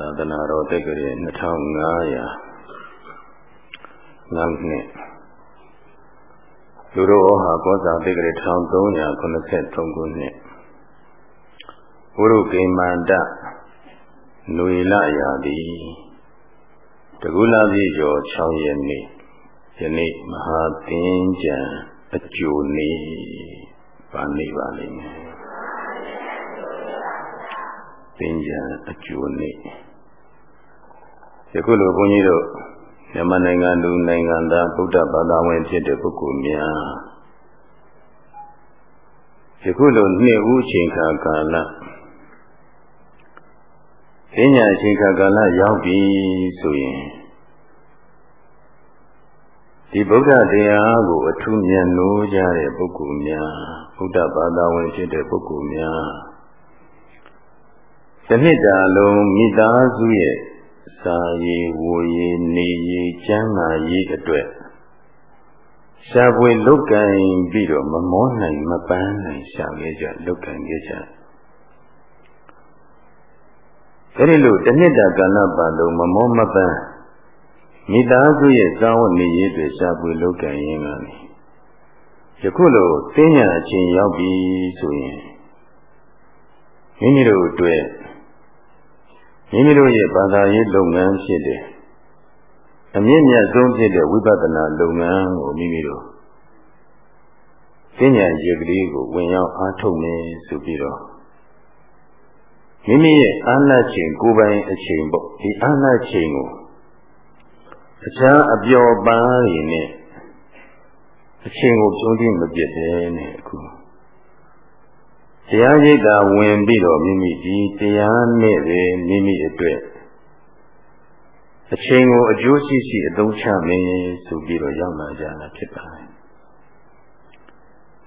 သာသနာတော်တက္ကရာ2500နောက်နှစ်လူတော်ဟောကောဇာတက္ကရာ1383ခုနှစ်ဘုရုကိမန္တနွေလရာသည်တကုလပြည့်ကျော်6ရက်နေ့ယနေ့မဟာသင်္ကြန်အကျိုးနေ့ပါနေပါလိမ့်မယ်သင်္ကြန်အကျိုးနေ့ ယခုလိုဘုန်းကြီးတို့မြန်မာနိုင်ငံလူနိုင်ငံသားဗုဒ္ဓဘာသာဝင်ဖြစ်တဲ့ပုဂ္ဂိုလ်များယခုလိုနှစ်ဦးချိန်ခါကာလပညာချိန်ခါကာလရောက်ပြီဆိုရင်ဒီဗုဒ္ဓတရားကိုအထူးမြတ်နိုးကြတဲ့ပုဂ္ဂိုလ်များဗုဒ္ဓဘာသာဝင်ဖြစ်တဲ့ပုဂ္ဂိုလ်များတစ်နှစ်တာလုံးမိသားစုရဲ့ စာရေးဝေရေးနေရေးကျမ်းမာရေးအတွက်ရှားပွေလုတ်ကင်ပြီးတော့မမောနိုင်မပန်းနိုင်ရှာခဲ့ကြလုတ်ကင်ခဲ့ကြအဲဒီလိုတစ်နှစ်တာကာလပတ်လုံးမမောမပန်းမိသားစုရဲ့ဇာဝနေရေးတွေရှားပွေလုတ်ကင်ရင်းကနေယခုလိုသိညာအချင်းရောက်ပြီဆိုရင်မိမိတို့အတွက် မိမိတို့ရဲ့ဘာသာရေးလုပ်ငန်းဖြစ်တယ်အမြင့်မြတ်ဆုံးဖြစ်တဲ့ဝိပဿနာလုပ်ငန်းကိုမိမိတို့သိဉာဏ်ရည်ကလေးကိုဝင်ရောက်အားထုတ်နေဆိုပြီးတော့မိမိရဲ့အာဏာချိန်ကိုယ်ပိုင်အချိန်ပေါ့ဒီအာဏာချိန်ကိုအခြားအပျော်ပန်းရည်နဲ့အချိန်ကိုပြုံးပြီးမပြတ်တဲ့နဲ့အခု တရားရိပ်တာဝင်ပြီးတော့မိမိဒီတရားနဲ့ပဲမိမိအတွက်အချိန်ကိုအကျိုးရှိရှိအသုံးချမယ်ဆိုပြီးတော့ရောက်လာကြတာဖြစ်ပါတယ်။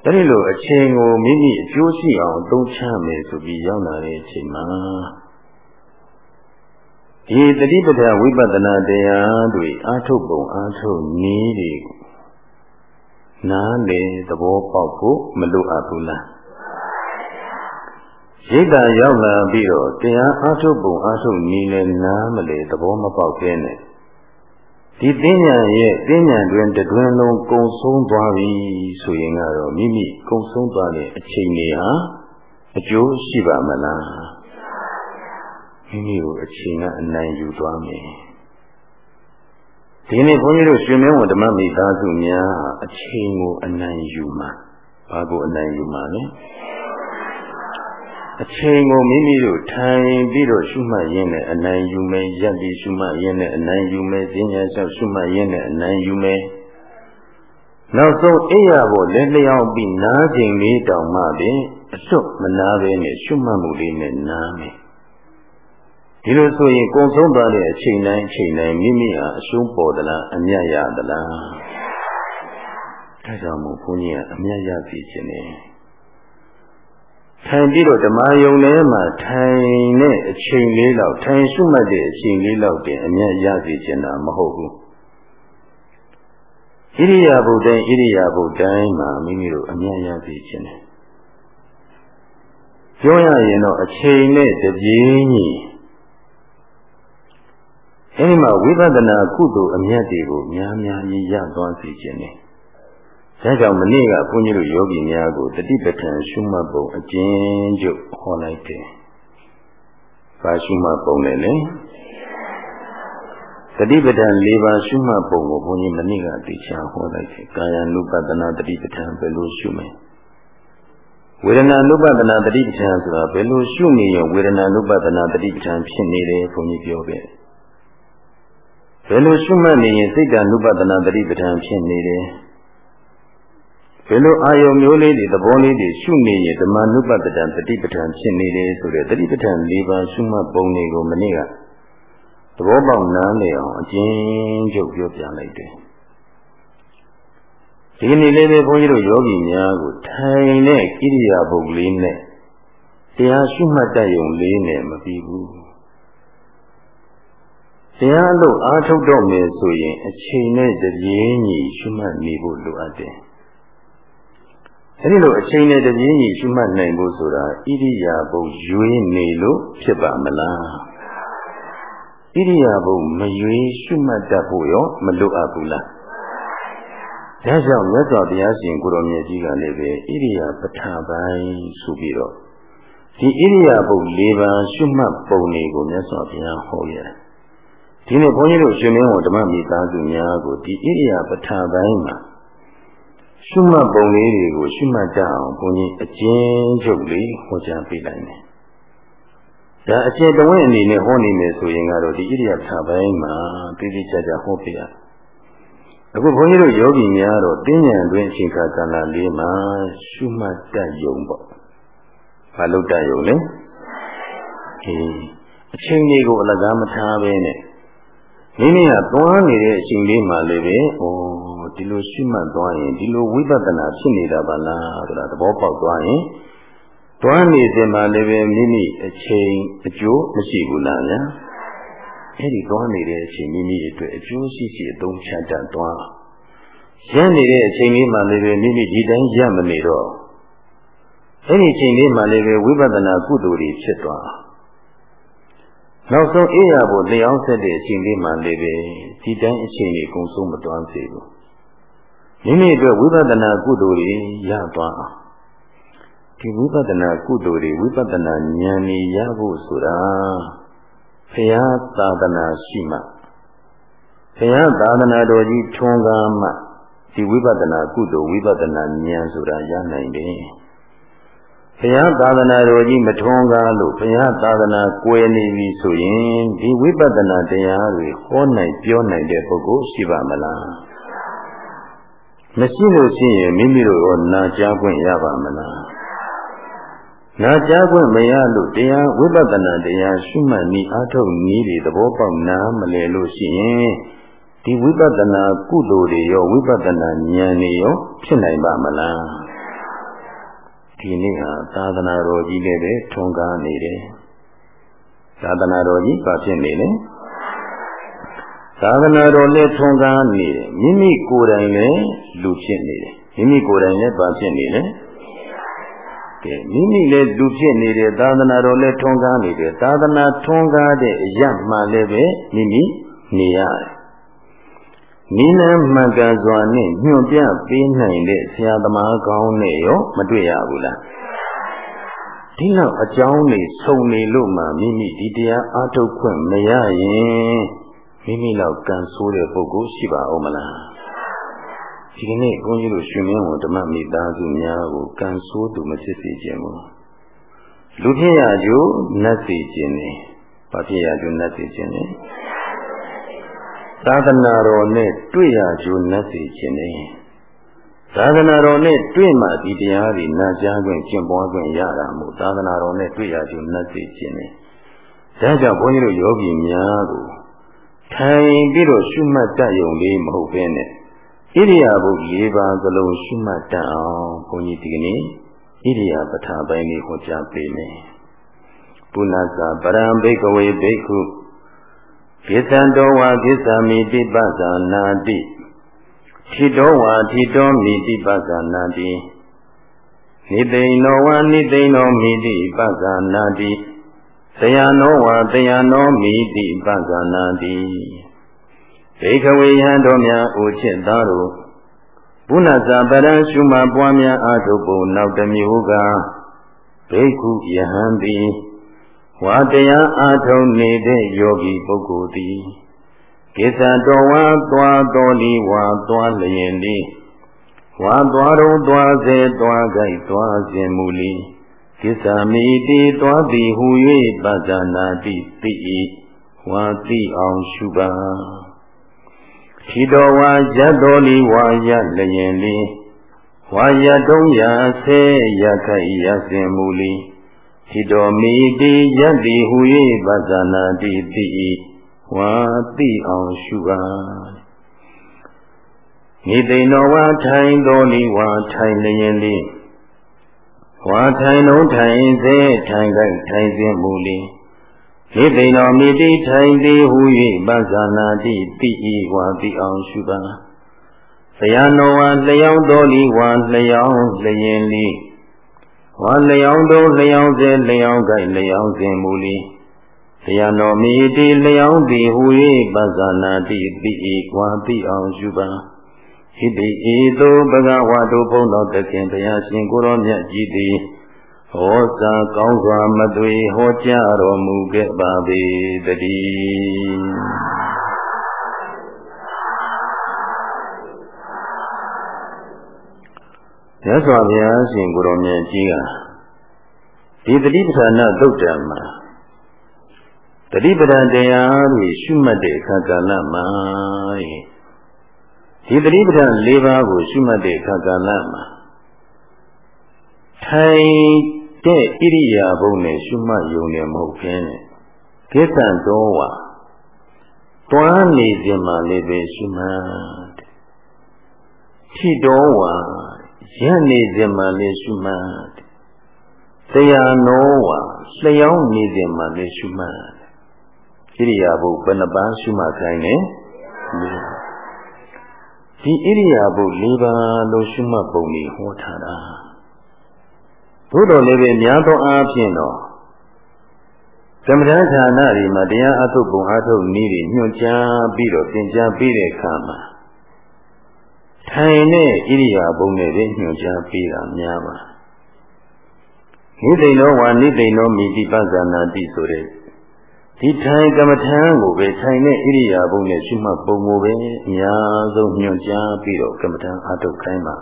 အဲဒီလိုအချိန်ကိုမိမိအကျိုးရှိအောင်အသုံးချမယ်ဆိုပြီးရောက်လာတဲ့အချိန်မှာဒီတတိပဒဝိပဿနာတရားတွေအာထုတ်ပုံအာထုတ်နည်းတွေကိုနားလေသဘောပေါက်ဖို့မလိုအပ်ဘူးလား ရိတ်တာရောက်လာပြီးတော့တရားအားထုတ်ပုံအားထုတ်နည်းနဲ့နားမလေသဘောမပေါက်သေးနဲ့ဒီပညာရဲ့ပညာတွင်တွင်လုံးကုံဆုံးသွားပြီဆိုရင်ကတော့မိမိကုံဆုံးသွားတဲ့အချိန်တွေဟာအကျိုးရှိပါမလားမိမိကိုအချိန်ကအနိုင်ယူသွားမယ်ဒီနေ့ဘုန်းကြီးတို့ရှင်မင်းဝန်ဓမ္မမိသားစုများအချိန်ကိုအနိုင်ယူမှာဘာကိုအနိုင်ယူမှာလဲ အချိန်ကိုမိမိတို့ထိုင်ပြီးတော့ရှုမှတ်ရင်းနဲ့အနိုင်ယူမယ်ရပ်ပြီးရှုမှတ်ရင်းနဲ့အနိုင်ယူမယ်ဈဉ္ညာလျှောက်ရှုမှတ်ရင်းနဲ့အနိုင်ယူမယ်နောက်ဆုံးအိယာပေါ်လက်လျောင်းပြီးနားချိန်လေးတောင်မှပင်အစွတ်မနာပဲနဲ့ရှုမှတ်မှုလေးနဲ့နားမယ်ဒီလိုဆိုရင်ကုံဆုံးသွားတဲ့အချိန်တိုင်းအချိန်တိုင်းမိမိဟာအရှုံးပေါ်သလားအမြတ်ရသလားဒါကြောင့်မို့ဘုန်းကြီးကအမြတ်ရစီခြင်းနဲ့ ထိုင်ပြီးတော့ဓမ္မယုံထဲမှာထိုင်တဲ့အချိန်လေးလောက်ထိုင်ရှုမှတ်တဲ့အချိန်လေးလောက်တင်အမြတ်ရစေချင်တာမဟုတ်ဘူးဣရိယာပုတိုင်းဣရိယာပုတိုင်းမှာမိမိတို့အမြတ်ရစေချင်တယ်ပြောရရင်တော့အချိန်နဲ့တပြေးညီအဲဒီမှာဝိပဿနာကုသိုလ်အမြတ်တွေကိုများများကြီးရသွားစေခြင်းနဲ့ ။ဒါကြောင့်မနေ့ကဘုန်းကြီးတို့ယောဂီများကိုတတိပဋ္ဌာန်ရှုမှတ်ပုံအကျဉ်းချုပ်ဟောလိုက်တယ်။ဘာရှုမှတ်ပုံလဲလဲ။တတိပဋ္ဌာန်၄ပါးရှုမှတ်ပုံကိုဘုန်းကြီးမနေ့ကတရားဟောလိုက်တယ်။ကာယ ानु ပတနာတတိပဋ္ဌာန်ဘယ်လိုရှုမလဲ။ဝေဒနာနုပဒနာတတိပဋ္ဌာန်ဆိုတာဘယ်လိုရှုနေရောဝေဒနာနုပဒနာတတိပဋ္ဌာန်ဖြစ်နေတယ်ဘုန်းကြီးပြောခဲ့။ဘယ်လိုရှုမှတ်နေရင်စိတ်ဓာတ်နုပဒနာတတိပဋ္ဌာန်ဖြစ်နေတယ်။ ဘယ်လိုအာယုံမျိုးလေးတွေသဘောလေးတွေရှုနေရင်ဓမ္မနုပတ္တံတတိပဋ္ဌာန်ဖြစ်နေတယ်ဆိုတဲ့တတိပဋ္ဌာန်၄ပါးရှုမှတ်ပုံတွေကိုမနေ့ကသဘောပေါက်နားလည်အောင်အကျဉ်းချုပ်ပြောပြလိုက်တယ်ဒီနေ့လေးပဲဘုန်းကြီးတို့ယောဂီများကိုထိုင်တဲ့ကိရိယာပုတ်လေးနဲ့တရားရှုမှတ်တတ်ရုံလေးနဲ့မပြီးဘူးတရားလို့အားထုတ်တော့မယ်ဆိုရင်အချိန်နဲ့တပြေးညီရှုမှတ်နေဖို့လိုအပ်တယ် အဲဒီလိုအချိန်နဲ့တပြေးညီရှုမှတ်နိုင်ဖို့ဆိုတာဣရိယာပုရွေးနေလို့ဖြစ်ပါမလားဣရိယာပုမရွေးရှုမှတ်တတ်ဖို့ရောမလိုအပ်ဘူးလားဒါကြောင့်မြတ်စွာဘုရားရှင်ကိုရောင်မြတ်ကြီးကလည်းပဲဣရိယာပဋ္ဌာပိုင်းဆိုပြီးတော့ဒီဣရိယာပု၄ပါးရှုမှတ်ပုံတွေကိုမြတ်စွာဘုရားဟောရတယ်ဒီနေ့ဘုန်းကြီးတို့ရှင်မင်းဝန်ဓမ္မမိသားစုများကိုဒီဣရိယာပဋ္ဌာပိုင်းမှာ ရှုမှတ်ပုံလေးတွေကိုရှုမှတ်ကြအောင်ဘုန်းကြီးအကျဉ်းချုပ်လေးဟောကြားပေးလိုက်မယ်ဒါအကျေတဝင့်အနေနဲ့ဟောနေမယ်ဆိုရင်ကတော့ဒီဣရိယာပဋ္ဌာပိုင်းမှာတိတိကျကျဟောပြရအခုဘုန်းကြီးတို့ယောဂီများတော့တင်းညံတွင်အချိန်ခါကာလလေးမှာရှုမှတ်တတ်ယုံပေါ့။ဘာလို့တတ်ယုံလဲ။အေးအချိန်လေးကိုအလကားမထားပဲနဲ့မိမိကသွားနေတဲ့အချိန်လေးမှာလည်းပဲဩ ဒီလိုရှုမှတ်သွားရင်ဒီလိုဝိပဿနာဖြစ်နေတာပါလားဆိုတာသဘောပေါက်သွားရင်သွားနေစဉ်မှာလည်းပဲမိမိအချိန်အကျိုးမရှိဘူးလားဗျာအဲ့ဒီသွားနေတဲ့အချိန်မိမိအတွက်အကျိုးရှိရှိအသုံးချတတ်သွားရနေတဲ့အချိန်လေးမှာလည်းပဲမိမိဒီတိုင်းရမနေတော့အဲ့ဒီအချိန်လေးမှာလည်းပဲဝိပဿနာကုသိုလ်တွေဖြစ်သွားနောက်ဆုံးအေးရဖို့တရားဆက်တဲ့အချိန်လေးမှာလည်းပဲဒီတိုင်းအချိန်ကြီးကုံဆုံးမတွန်းစေဘူး မိမိအတွက်ဝိပဿနာကုသိုလ်တွေရသွားအောင်ဒီဝိပဿနာကုသိုလ်တွေဝိပဿနာဉာဏ်ကြီးရဖို့ဆိုတာဘုရားသာသနာရှိမှဘုရားသာသနာတော်ကြီးထွန်းကားမှဒီဝိပဿနာကုသိုလ်ဝိပဿနာဉာဏ်ဆိုတာရနိုင်တယ်ဘုရားသာသနာတော်ကြီးမထွန်းကားလို့ဘုရားသာသနာကွယ်နေပြီဆိုရင်ဒီဝိပဿနာတရားတွေဟောနိုင်ပြောနိုင်တဲ့ပုဂ္ဂိုလ်ရှိပါမလား မရှိလို့ရှိရင်မိမိတို့ရောနာကြားခွင့်ရပါမလားနာကြားခွင့်မရလို့တရားဝိပဿနာတရားရှုမှတ်နည်းအားထုတ်နည်းတွေသဘောပေါက်နားမလည်လို့ရှိရင်ဒီဝိပဿနာကုသိုလ်တွေရောဝိပဿနာဉာဏ်တွေရောဖြစ်နိုင်ပါမလားဒီနေ့ဟာသာသနာတော်ကြီးလည်းပဲထွန်းကားနေတယ်သာသနာတော်ကြီးဘာဖြစ်နေလဲ သာသနာတော်လည်းထွန်းကားနေတယ်မိမိကိုယ်တိုင်လည်းလူဖြစ်နေတယ်မိမိကိုယ်တိုင်လည်းဘာဖြစ်နေလဲကဲမိမိလည်းလူဖြစ်နေတယ်သာသနာတော်လည်းထွန်းကားနေတယ်သာသနာထွန်းကားတဲ့အရမှလည်းပဲမိမိနေရတယ်နိလမှန်ကန်စွာနဲ့ညွှန်ပြပေးနိုင်တဲ့ဆရာသမားကောင်းနဲ့ရောမတွေ့ရဘူးလားဒီလောက်အကြောင်းနေစုံနေလို့မှမိမိဒီတရားအားထုတ်ခွင့်မရရင် မိမိလောက်ကံဆိုးတဲ့ပုဂ္ဂိုလ်ရှိပါဦးမလားဒီကနေ့ဘုန်းကြီးတို့ရှင်မင်းဝန်ဓမ္မမိသားစုများကိုကံဆိုးသူမဖြစ်စေခြင်းဘူးလူဖြစ်ရကြိုနတ်စေခြင်းနဲ့ဘာဖြစ်ရကြိုနတ်စေခြင်းနဲ့သာသနာတော်နဲ့တွေ့ရကြိုနတ်စေခြင်းနဲ့သာသနာတော်နဲ့တွေ့မှဒီတရားတွေနာကြားခွင့်ကျင့်ပွားခွင့်ရတာမို့သာသနာတော်နဲ့တွေ့ရကြိုနတ်စေခြင်းနဲ့ဒါကြောင့်ဘုန်းကြီးတို့ယောဂီများကို ထိုင်ပြီးတော့ရှုမှတ်တတ်ရုံလေးမဟုတ်ဘဲနဲ့ဣရိယာပု၄ပါးစလုံးရှုမှတ်တတ်အောင်ဘုန်းကြီးဒီကနေ့ဣရိယာပဋ္ဌာပိုင်းလေးဟောကြားပေးမယ်ပုဏ္ဏစာပရံဘိကဝေဘိက္ခုကိသံတောဝါကိသမိတိပဇာနာတိထိတောဝါထိတောမိတိပဇာနာတိနိသိဏောဝါနိသိဏောမိတိပဇာနာတိ တယနောဝါတယနောမိတိပဇာနာတိဒိဋ္ဌဝေယံတော်များအိုချစ်သားတို့ဘုနာဇာပရံရှုမှပွားများအားထုတ်ပုံနောက်တစ်မျိုးကဘိက္ခုယဟန်သည်ဝါတရားအားထုတ်နေတဲ့ယောဂီပုဂ္ဂိုလ်သည်ကိစ္စတော်ဝါသွားတော်လီဝါသွားလျင်လီဝါသွားတော်သွားစေသွားကြိုက်သွားခြင်းမူလီ ကိစ္စမိတိသွားသည်ဟူ၍ပဇာနာတိတိဤဝါတိအောင်ရှုပါထီတော်ဝါရတ်တော်လီဝါရလျင်လီဝါရတုံးရာဆေရခိုက်ရစင်မူလီဟိတောမိတိယတ္တိဟူ၍ပဇာနာတိတိဝါတိအောင်ရှုပါမိသိဏောဝါထိုင်တော်လီဝါထိုင်လျင်လီ ဝါထိုင်လုံးထိုင်စေထိုင်ကြိုက်ထိုင်စဉ်မူလီမိသိဏောမိတိထိုင်သည်ဟူ၍ပဇာနာတိတိဝါတိအောင်ရှုပါဆရာနောဝါလျောင်းတော်လီဝါလျောင်းလျင်လီဝါလျောင်းတို့လျောင်းစေလျောင်းကြိုက်လျောင်းစဉ်မူလီဟတရားတော်မီတိလျောင်းသည်ဟူ၍ပဇာနာတိတိဤကွာတိအောင်ရှုပါ ဟိတိဤသို့ဘဂဝါတို့ဘုန်းတော်သခင်ဘုရားရှင်ကိုရောမြတ်ကြီးသည်ဟောစာကောင်းစွာမသွေဟောကြားတော်မူခဲ့ပါပေတည်းမြတ်စွာဘုရားရှင်ကိုရောမြတ်ကြီးကဒီတတိပဌာနာသုတ်တံမှာတတိပဒံတရားတွေရှုမှတ်တဲ့အခါကာလမှာ ဒီတတိပဒံ၄ပါးကိုရှုမှတ်တဲ့အခါကာလမှာထိုင်တဲ့ဣရိယာပုနဲ့ရှုမှတ်ယုံနေမဟုတ်ဘဲနဲ့ကိစ္စံတော်ဝါတွန်းနေခြင်းမှလည်းပဲရှုမှတ်တယ်ထိတော်ဝါရက်နေခြင်းမှလည်းရှုမှတ်တယ်တရားနောဝါလျှောင်းနေခြင်းမှလည်းရှုမှတ်ဣရိယာပုဘယ်နှပန်းရှုမှတ်ခိုင်းလဲ ဒီဣရိယာပု၄ပါးလို့ရှုမှတ်ပုံကြီးဟောထားတာသို့တော်လည်းပဲများသောအားဖြင့်တော့သမထဌာနတွေမှာတရားအထုတ်ပုံအထုတ်နည်းတွေညွှန်ကြားပြီးတော့သင်ကြားပေးတဲ့အခါမှာထိုင်တဲ့ဣရိယာပုနဲ့ပဲညွှန်ကြားပေးတာများပါနိသိဏောဝါနိသိဏောမိတိပဇာနာတိဆိုတဲ့ ဒီထိုင်ကမ္မထံကိုပဲထိုင်တဲ့ဣရိယာပုနဲ့ရှိမှပုံကိုပဲအများဆုံးညွှန်ကြားပြီးတော့ကမ္မထံအထုတ်ခိုင်းပါ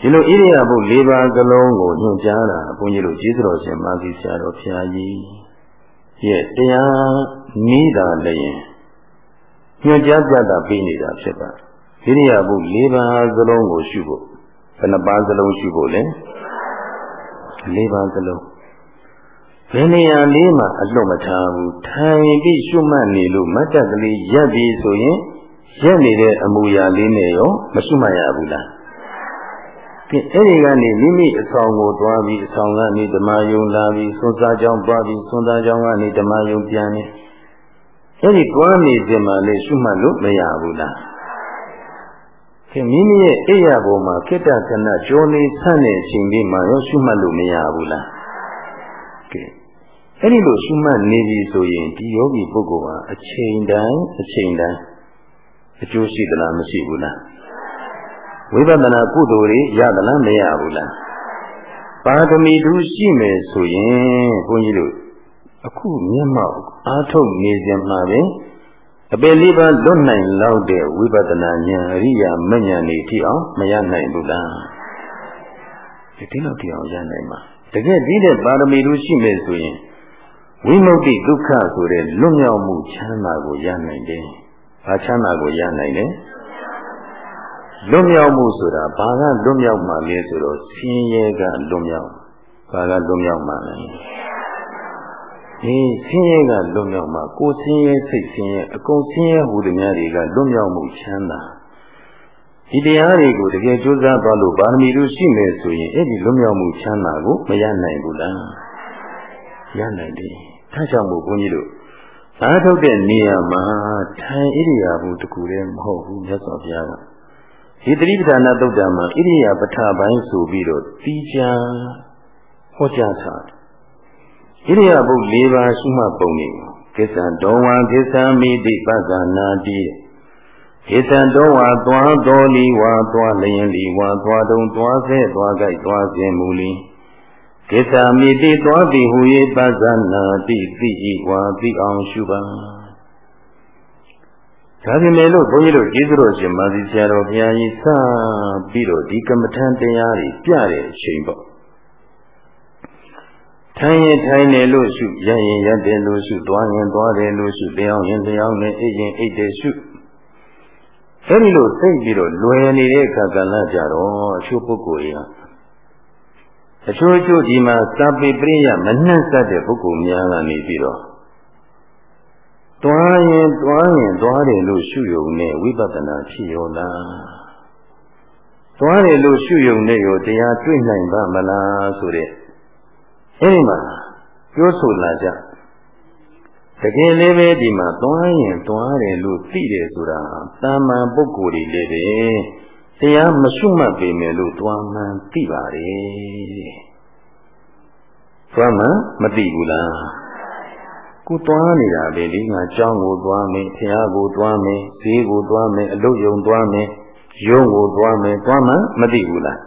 ဒီလိုဣရိယာပု၄ပါးစလုံးကိုညွှန်ကြားတာဘုန်းကြီးတို့ကျေးဇူးတော်ရှင်မာသီဆရာတော်ဖျာကြီးရဲ့တရားနီးတာလည်းညွှန်ကြားပြတာပြီးနေတာဖြစ်ပါဣရိယာပု၄ပါးစလုံးကိုရှုဖို့ဘယ်နှပါးစလုံးရှုဖို့လဲ၄ပါးစလုံး ဘယ်နေရာလေးမှာအလွတ်မထားဘူးထိုင်ပြီးရှုမှတ်နေလို့မတ်တက်ကလေးရက်ပြီးဆိုရင်ရက်နေတဲ့အမူအရာလေးနဲ့ရောမရှုမှတ်ရဘူးလားကဲအဲ့ဒီကနေမိမိအဆောင်ကိုတွားပြီးအဆောင်ကနေဓမ္မယုံလာပြီးသွန်စားကြောင်းတွားပြီးသွန်စားကြောင်းကနေဓမ္မယုံပြန်နေအဲ့ဒီတွားနေခြင်းမှလည်းရှုမှတ်လို့မရဘူးလားကဲမိမိရဲ့အိယာပေါ်မှာခိတ္တခဏကြောနေဆန့်တဲ့အချိန်လေးမှာရောရှုမှတ်လို့မရဘူးလားကဲ အဲ့ဒီလိုရှုမှတ်နေပြီဆိုရင်ဒီယောဂီပုဂ္ဂိုလ်ဟာအချိန်တိုင်းအချိန်တိုင်းအကျိုးရှိသလားမရှိဘူးလားဝိပဿနာကုသိုလ်တွေရသလားမရဘူးလားပါရမီတူရှိမယ်ဆိုရင်ဘုန်းကြီးတို့အခုမျက်မှောက်အားထုတ်နေကြမှာပဲအပေလေးပါလွတ်နိုင်လောက်တဲ့ဝိပဿနာဉာဏ်အရိယာမဉဏ်နေထိအောင်မရနိုင်ဘူးလားဒီလောက်ထိအောင်ရနိုင်မှာတကယ်ဒီတဲ့ပါရမီတူရှိမယ်ဆိုရင် ဝိမု ക്തി ဒုက္ခဆိုတဲ့လွတ်မြောက်မှုချမ်းသာကိုရနိုင်တယ်။ဘာချမ်းသာကိုရနိုင်လဲ။လွတ်မြောက်မှုဆိုတာဘာကလွတ်မြောက်မှလဲဆိုတော့ဆင်းရဲကလွတ်မြောက်။ဘာကလွတ်မြောက်မှလဲ။ဒီဆင်းရဲကလွတ်မြောက်မှကိုယ်ဆင်းရဲစိတ်ဆင်းရဲအကုန်ဆင်းရဲဟူသည်များတွေကလွတ်မြောက်မှုချမ်းသာ။ဒီတရားတွေကိုတကယ်ကြိုးစားသွားလို့ပါရမီတို့ရှိမယ်ဆိုရင်အဲ့ဒီလွတ်မြောက်မှုချမ်းသာကိုမရနိုင်ဘူးလား။ ရနိုင်တယ်ဒါကြောင့်မို့ဘုန်းကြီးတို့အားထုတ်တဲ့နေရာမှာထိုင်ဣရိယာပုတကူလည်းမဟုတ်ဘူးမြတ်စွာဘုရားကဒီတိပဌာနာသုတ်တံမှာဣရိယာပထပိုင်းဆိုပြီးတော့တီးချာဟောကြားထားတယ်ဣရိယာပု၄ပါးရှိမှပုံနေကိစ္စံတော်ဝါကိစ္စံမိတိပဇာနာတိကိစ္စံတော်ဝါသွားတော်လီဝါသွားလျင်လီဝါသွားတုံသွားဆဲသွားကြိုက်သွားခြင်းမူလီ ကိစ္စမိတိသောတိဟူ၍ပဇာနာတိသိဤဝါသိအောင်ရှုပါဒါပြင်လေလို့ဘုန်းကြီးတို့ကျေးဇူးတော်ရှင်မာသီဆရာတော်ဘုရားကြီးစပြီးတော့ဒီကမ္မထံတရားကြီးပြတဲ့အချိန်ပေါ့ထိုင်ရင်ထိုင်တယ်လို့ရှုရရင်ရတယ်လို့ရှုသွားရင်သွားတယ်လို့ရှုလျောင်းရင်လျောင်းတယ်အိပ်ရင်အိပ်တယ်ရှုအဲဒီလိုသိပြီးတော့လွယ်နေတဲ့အခါကလည်းကြတော့အချို့ပုဂ္ဂိုလ်တွေ အချို့အချို့ဒီမှာစာပေပရိယမနှက်ဆက်တဲ့ပုဂ္ဂိုလ်များကနေပြီးတော့တွားရင်တွားရင်တွားတယ်လို့ရှုယုံနဲ့ဝိပဿနာဖြစ်ရောလားတွားတယ်လို့ရှုယုံနဲ့ရောတရားတွေ့နိုင်ပါမလားဆိုတဲ့အဲဒီမှာပြောဆိုလာကြတကယ်လေးပဲဒီမှာတွားရင်တွားတယ်လို့သိတယ်ဆိုတာတာမန်ပုဂ္ဂိုလ်တွေလည်းပဲ တရားမရှုမှတ်ပေမယ်လို့တွားမှန်သိပါတယ်ဘသွားမှမသိဘူးလားကိုသွားနေတာလေဒီငါကြောင်းကိုသွားမယ်ဖះကိုသွားမယ်ဈေးကိုသွားမယ်အလုတ်ယုံသွားမယ်ရုံးကိုသွားမယ်သွားမှမသိဘူးလား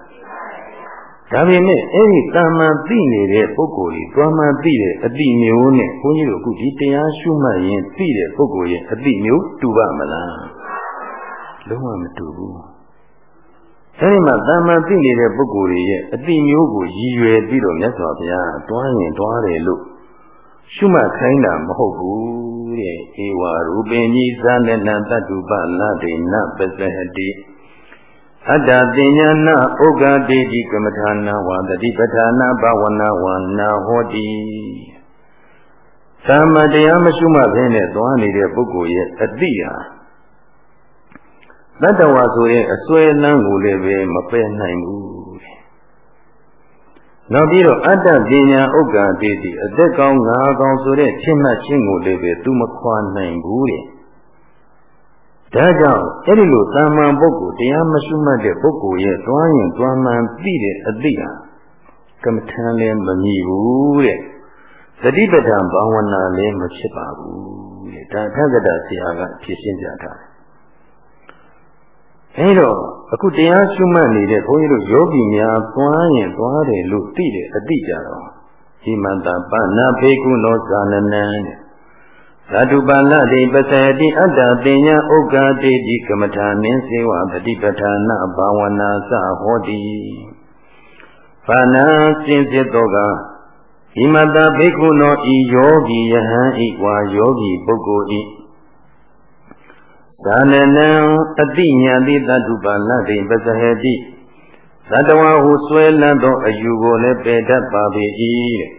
ဒါပေမဲ့အဲ့ဒီတာမန်သိနေတဲ့ပုဂ္ဂိုလ်ကြီးသွားမှသိတဲ့အတိမျိုးနဲ့ဘုန်းကြီးတို့အခုဒီတရားရှုမှတ်ရင်သိတဲ့ပုဂ္ဂိုလ်ရဲ့အတိမျိုးတူပါမလားလုံးဝမတူဘူး အဲဒီမှာတာမန်သိနေတဲ့ပုဂ္ဂိုလ်ရဲ့အတိမျိုးကိုရည်ရွယ်ပြီးတော့မြတ်စွာဘုရားတွားရင်တွားတယ်လို့ရှုမှတ်ခိုင်းတာမဟုတ်ဘူးတဲ့ဧဝရူပင်ကြီးသန္တနတတ္တုပလတေနပစ္စဟတိအတ္တတင်ညာနာဥက္ကတိတိကမ္မထာနာဝါတတိပဋ္ဌာနာဘဝနာဝနာဟောတိသမ္မာတရားမရှိမှဘဲနဲ့သွားနေတဲ့ပုဂ္ဂိုလ်ရဲ့အတိဟာ တတ္တဝါဆိုရင်အစွဲလန်းကိုလည်းပဲမပယ်နိုင်ဘူးနောက်ပြီးတော့အတ္တပညာဥက္ကာတိတိအသက်ကောင်းငါကောင်းဆိုတဲ့ချင်းမှတ်ချင်းကိုလည်းပဲသူမခွာနိုင်ဘူးတဲ့ဒါကြောင့်အဲ့ဒီလိုသာမန်ပုဂ္ဂိုလ်တရားမရှိမှတ်တဲ့ပုဂ္ဂိုလ်ရဲ့သွားရင်သွားမှန်သိတဲ့အသိဟာကမ္မထံလည်းမမြည်ဘူးတဲ့သတိပဋ္ဌာန်ဘာဝနာလည်းမဖြစ်ပါဘူးတဲ့ဒါထက်ကတာဆရာကဖြည့်ရှင်းပြထားတယ် အဲတော့အခုတရားရှုမှတ်နေတဲ့ဘုန်းကြီးတို့ယောဂီများသွားရင်သွားတယ်လို့သိတယ်အသိကြတော့ဒီမန္တပနာဖေကုနောဇာနနံသတုပါဠတိပသတိအတ္တပညာဥက္ကာတိတိကမ္မထာနင်းစေဝပฏิပဌာနဘာဝနာသဟောတိဘာနာစင်စစ်တော့ကဒီမတ္တဘေကုနောဤယောဂီယဟံဤဝါယောဂီပုဂ္ဂိုလ်ဤ သာနနံအတိညာတိတတုပါလတိပစဟတိသတ္တဝါဟုဆွဲလန်းသောအယူကိုလည်းပယ်တတ်ပါပေ၏တဲ့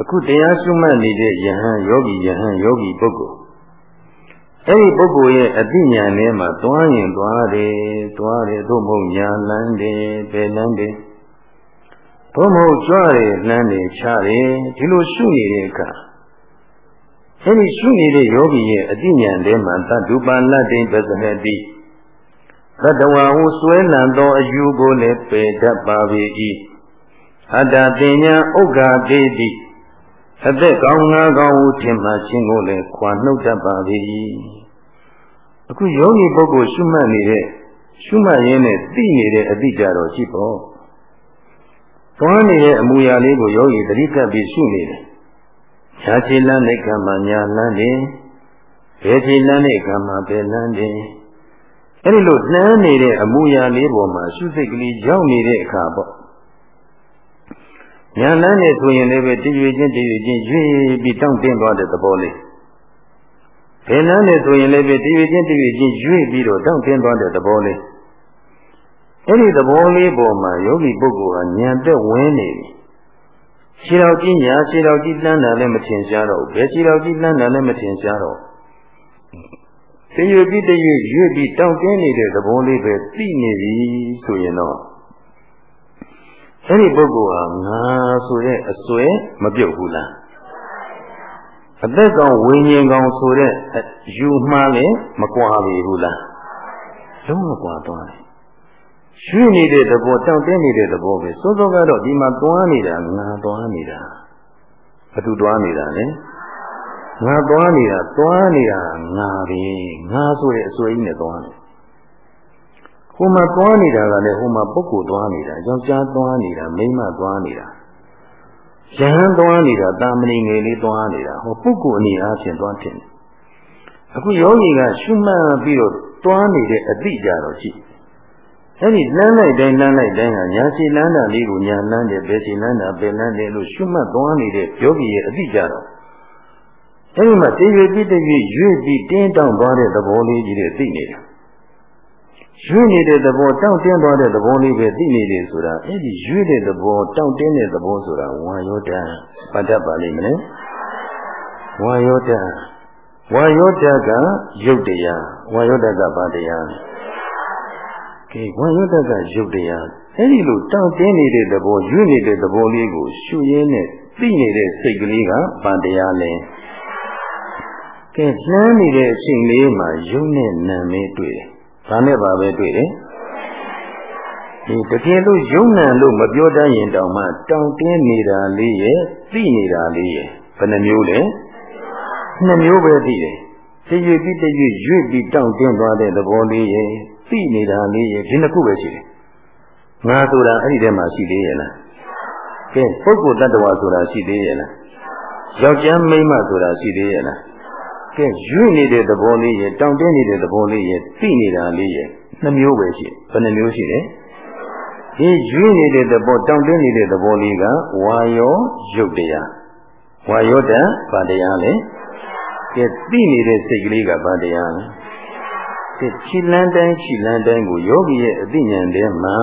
အခုတရားရှုမှတ်နေတဲ့ယဟန်ယောဂီယဟန်ယောဂီပုဂ္ဂိုလ်အဲ့ဒီပုဂ္ဂိုလ်ရဲ့အတိညာထဲမှာသွားရင်သွားတယ်သွားတယ်သို့မဟုတ်ညာလန်းတယ်ပယ်လန်းတယ်သို့မဟုတ်ကြွတယ်လန်းတယ်ချတယ်ဒီလိုရှုနေတဲ့အခါ အဲဒီရှုနေတဲ့ယောဂီရဲ့အတိညာထဲမှာသတ္တုပါလတ္တိပသဟတိသတ္တဝါဟုစွဲလံသောအယူကိုလည်းပယ်တတ်ပါပေ၏အတ္တတင်ညာဥက္ကာတိတိအသက်ကောင်းငါကောင်းဟုထင်မှခြင်းကိုလည်းခွာနှုတ်တတ်ပါပေ၏အခုယောဂီပုဂ္ဂိုလ်ရှုမှတ်နေတဲ့ရှုမှတ်ရင်းနဲ့သိနေတဲ့အတိကြတော့ရှိပေါ့သွားနေတဲ့အမူအရာလေးကိုယောဂီသတိကပ်ပြီးရှုနေတယ် ခြားချီလန်းတဲ့ကံမှာညာလန်းတယ်ဘယ်ချီလန်းတဲ့ကံမှာဘယ်လန်းတယ်အဲဒီလိုနှမ်းနေတဲ့အမူအရာလေးပေါ်မှာရှုစိတ်ကလေးရောက်နေတဲ့အခါပေါ့ညာလန်းနေဆိုရင်လည်းပဲတည်ရွေချင်းတည်ရွေချင်းရွေ့ပြီးတောင့်တင်းသွားတဲ့သဘောလေးဘယ်လန်းနေဆိုရင်လည်းပဲတည်ရွေချင်းတည်ရွေချင်းရွေ့ပြီးတော့တောင့်တင်းသွားတဲ့သဘောလေးအဲ့ဒီသဘောလေးပေါ်မှာယောဂီပုဂ္ဂိုလ်ဟာဉာဏ်သက်ဝင်နေပြီ ခြေတော်ကြီးညာခြေတော်ကြီးလှမ်းတာလည်းမထင်ရှားတော့ဘူးဘယ်ခြေတော်ကြီးလှမ်းတာလည်းမထင်ရှားတော့တရွေပြီးတရွေရွေ့ပြီးတောင့်တင်းနေတဲ့သဘောလေးပဲသိနေပြီဆိုရင်တော့အဲ့ဒီပုဂ္ဂိုလ်ဟာငါဆိုတဲ့အစွဲမပြုတ်ဘူးလားအသက်ကောင်ဝိညာဉ်ကောင်ဆိုတဲ့ယူမှားလည်းမကွာပြီဘူးလားလုံးဝကွာသွားတယ် ရွှေ့နေတဲ့သဘောတောင့်တင်းနေတဲ့သဘောပဲစောစောကတော့ဒီမှာသွားနေတာငါသွားနေတာဘသူသွားနေတာလဲငါသွားနေတာသွားနေတာငါပဲငါဆိုတဲ့အစွဲကြီးနဲ့သွားနေဟိုမှာသွားနေတာကလည်းဟိုမှာပုဂ္ဂိုလ်သွားနေတာယောက်ျားသွားနေတာမိန်းမသွားနေတာယဟန်သွားနေတာတာမဏိငယ်လေးသွားနေတာဟောပုဂ္ဂိုလ်အနေအားဖြင့်သွားတင်အခုယောဂီကရှုမှတ်ပြီးတော့သွားနေတဲ့အတိကြတော့ရှိ အဲ့ဒီလမ်းလိုက်တိုင်းလမ်းလိုက်တိုင်းဟာညာစီလမ်းတာလေးကိုညာလမ်းတယ်ဘယ်စီလမ်းတာဘယ်လမ်းတယ်လို့ရှုမှတ်သွားနေတဲ့ယောဂီရဲ့အတိကြတော့အဲ့ဒီမှာတည်ရွေပြီးတည်ရွေရွေ့ပြီးတင်းတောင့်သွားတဲ့သဘောလေးကြီးတွေသိနေတာရွေ့နေတဲ့သဘောတောင့်တင်းသွားတဲ့သဘောလေးပဲသိနေတယ်ဆိုတာအဲ့ဒီရွေ့တဲ့သဘောတောင့်တင်းတဲ့သဘောဆိုတာဝါယောတပတ်တတ်ပါလိမ့်မယ်ဝါယောတဝါယောတကယုတ်တရားဝါယောတကဘာတရား ကဲဝါယောတကယုတ်တရားအဲ့ဒီလိုတောင့်တင်းနေတဲ့သဘောရွေ့နေတဲ့သဘောလေးကိုရှုရင်းနဲ့သိနေတဲ့စိတ်ကလေးကဘာတရားလဲကဲလှမ်းနေတဲ့အချိန်လေးမှာယုံနဲ့နာမဲတွေ့တယ်။ဒါနဲ့ပါပဲတွေ့တယ်။ဟဒီတကယ်လို့ယုံနံလို့မပြောတတ်ရင်တောင်မှတောင်းတင်းနေတာလေးရဲ့သိနေတာလေးရဲ့ဘယ်နှမျိုးလဲနှစ်မျိုးပဲသိတယ်တရွေပြီးတရွေရွေ့ပြီးတောင့်တင်းသွားတဲ့သဘောလေးရဲ့ သိနေတာလေးရဲ့ဒီနှစ်ခုပဲရှိတယ်ငါဆိုတာအဲ့ဒီထဲမှာရှိသေးရဲ့လားကဲပုဂ္ဂိုလ်တ attva ဆိုတာရှိသေးရဲ့လားယောက်ျားမိန်းမဆိုတာရှိသေးရဲ့လားကဲရွေ့နေတဲ့သဘောလေးရဲ့တောင့်တင်းနေတဲ့သဘောလေးရဲ့သိနေတာလေးရဲ့နှစ်မျိုးပဲရှိဘယ်နှမျိုးရှိလဲဒီရွေ့နေတဲ့သဘောတောင့်တင်းနေတဲ့သဘောလေးကဝါယောယုတ်တရားဝါယောတဗာတရားလေကဲသိနေတဲ့စိတ်ကလေးကဗာတရားလေကဲ ခြိလန်းတိုင်းခြိလန်းတိုင်းကိုယောဂီရဲ့အသိဉာဏ်ထဲမှာ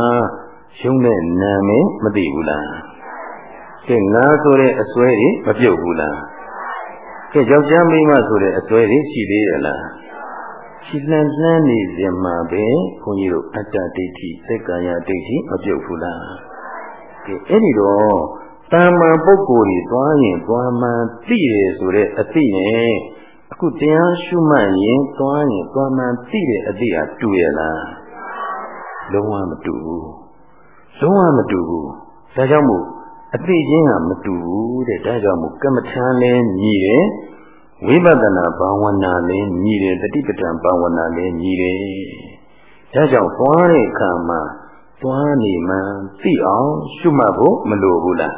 ရှုံးတဲ့နာမည်မသိဘူးလားကဲငါဆိုတဲ့အစွဲတွေမပြုတ်ဘူးလားကဲယောက်ျားမိန်းမဆိုတဲ့အစွဲတွေရှိသေးရဲ့လားရှိလန်းလန်းနေစဉ်မှာပဲခွန်ကြီးတို့အတ္တဒိဋ္ဌိသက္ကာယဒိဋ္ဌိမပြုတ်ဘူးလားကဲအဲ့ဒီတော့တာမန်ပုဂ္ဂိုလ်ကြီးသွားရင်သွားမှန်သိတယ်ဆိုတဲ့အသိနဲ့ အခုတရားရှုမှတ်ရင်သွားရင်သွားမှန်သိတဲ့အသိအတူရဲ့လားလုံးဝမတူဘူးလုံးဝမတူဘူးဒါကြောင့်မို့အသိချင်းဟာမတူဘူးတဲ့ဒါကြောင့်မို့ကမ္မထာလဲညီတယ်ဝိပဿနာဘာဝနာလည်းညီတယ်တတိပဋ္ဌာန်ဘာဝနာလည်းညီတယ်ဒါကြောင့်သွားတဲ့အခါမှာသွားနေမှသိအောင်ရှုမှတ်ဖို့မလိုဘူးလား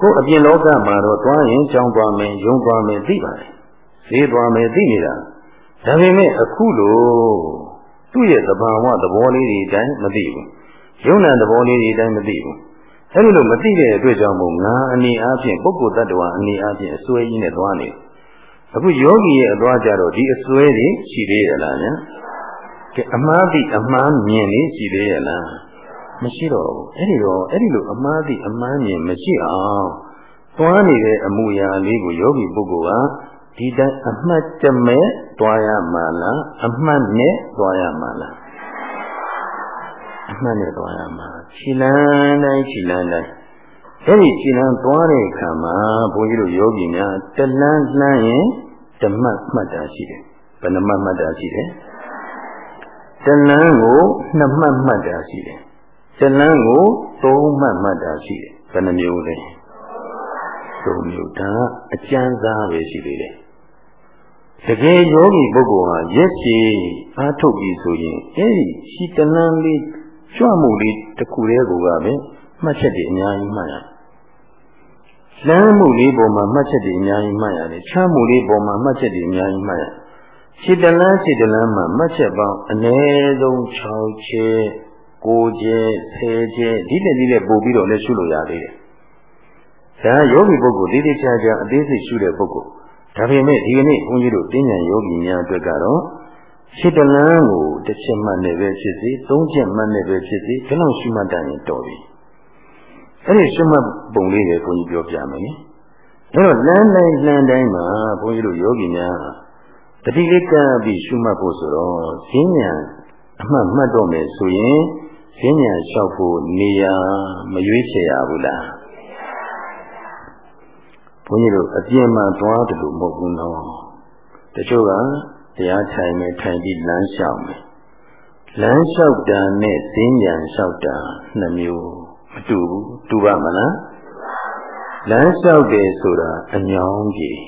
ကိုအပြင်လောကမှာတော့သွားရင်ကြောင်းသွားမယ်ယုံသွားမယ်သိပါတယ်ဈေးသွားမယ်သိနေတာဒါပေမဲ့အခုလို့သူ့ရဲ့သဘာဝသဘောလေးတွေအတိုင်းမသိဘူးယုံနာသဘောလေးတွေအတိုင်းမသိဘူးအဲဒီလိုမသိတဲ့အတွက်ကြောင့်မို့ငါအနေအားဖြင့်ပုဂ္ဂိုလ်တ attva အနေအားဖြင့်အစွဲကြီးနဲ့သွားနေအခုယောဂီရဲ့အသွားကြတော့ဒီအစွဲတွေရှိသေးရလားညာကဲအမှားသိအမှားမြင်နေရှိသေးရလား မရှိတော့ဘူးအဲ့ဒီတော့အဲ့ဒီလိုအမှားသိအမှားမြင်မရှိအောင်သွားနေတဲ့အမူအရာလေးကိုယောဂီပုဂ္ဂိုလ်ကဒီတိုင်းအမှတ်တမဲ့သွားရမှာလားအမှတ်နဲ့သွားရမှာလားအမှတ်နဲ့သွားရမှာခြေလန်းတိုင်းခြေလန်းတိုင်းအဲ့ဒီခြေလန်းသွားတဲ့အခါမှာဘုန်းကြီးတို့ယောဂီများတလန်းလှမ်းရင်ဓမ္မမှတ်တာရှိတယ်ဘယ်နှမှတ်မှတ်တာရှိတယ်တလန်းကိုနှစ်မှတ်မှတ်တာရှိတယ် တလန်းကိုသုံးမှတ်မှတ်တာရှိတယ်ဘယ်နှမျိုးလဲသုံးမျိုးဒါအကျဉ်းစားပဲရှိသေးတယ်တကယ်ယောဂီပုဂ္ဂိုလ်ဟာရက်စီအားထုတ်ပြီးဆိုရင်အဲ့ဒီရှိတလန်းလေးကြွမှုလေးတစ်ခုတည်းကိုကပဲမှတ်ချက်တွေအများကြီးမှတ်ရတယ်။လမ်းမှုလေးပေါ်မှာမှတ်ချက်တွေအများကြီးမှတ်ရတယ်။ချမ်းမှုလေးပေါ်မှာမှတ်ချက်တွေအများကြီးမှတ်ရတယ်။ခြေတလန်းခြေတလန်းမှာမှတ်ချက်ပေါင်းအနည်းဆုံး6ချက် 9ချက်10ချက်ဒီလက်ဒီလက်ပို့ပြီးတော့လည်းရှုလို့ရသေးတယ်။ဒါယောဂီပုဂ္ဂိုလ်ဒီဒီချာချာအသေးစိတ်ရှုတဲ့ပုဂ္ဂိုလ်ဒါပေမဲ့ဒီကနေ့ဘုန်းကြီးတို့တင်းညာယောဂီများအတွက်ကတော့ခြေတလန်းကိုတစ်ချက်မှတ်နေပဲဖြစ်စေသုံးချက်မှတ်နေပဲဖြစ်စေဒီလောက်ရှိမှတ်တတ်ရင်တော်ပြီအဲ့ဒီရှိမှတ်ပုံလေးကိုဘုန်းကြီးပြောပြမယ်နိအဲ့တော့လမ်းတိုင်းလမ်းတိုင်းမှာဘုန်းကြီးတို့ယောဂီများတတိလေးကပ်ပြီးရှိမှတ်ဖို့ဆိုတော့ဈဉ္ညာအမှတ်မှတ်တော့မယ်ဆိုရင် ဈဉ္ညာလျှောက်ဖို့နေရာမရွေးချယ်ရဘူးလားဘုန်းကြီးတို့အပြင်မှာသွားတယ်လို့မဟုတ်ဘူးနော်တချို့ကတရားထိုင်မယ်ထိုင်ပြီးလမ်းလျှောက်မယ်လမ်းလျှောက်တာနဲ့ဈဉ္ဉံလျှောက်တာနှစ်မျိုးမတူဘူးတူပါမလားလမ်းလျှောက်တယ်ဆိုတာအညောင်းကြီး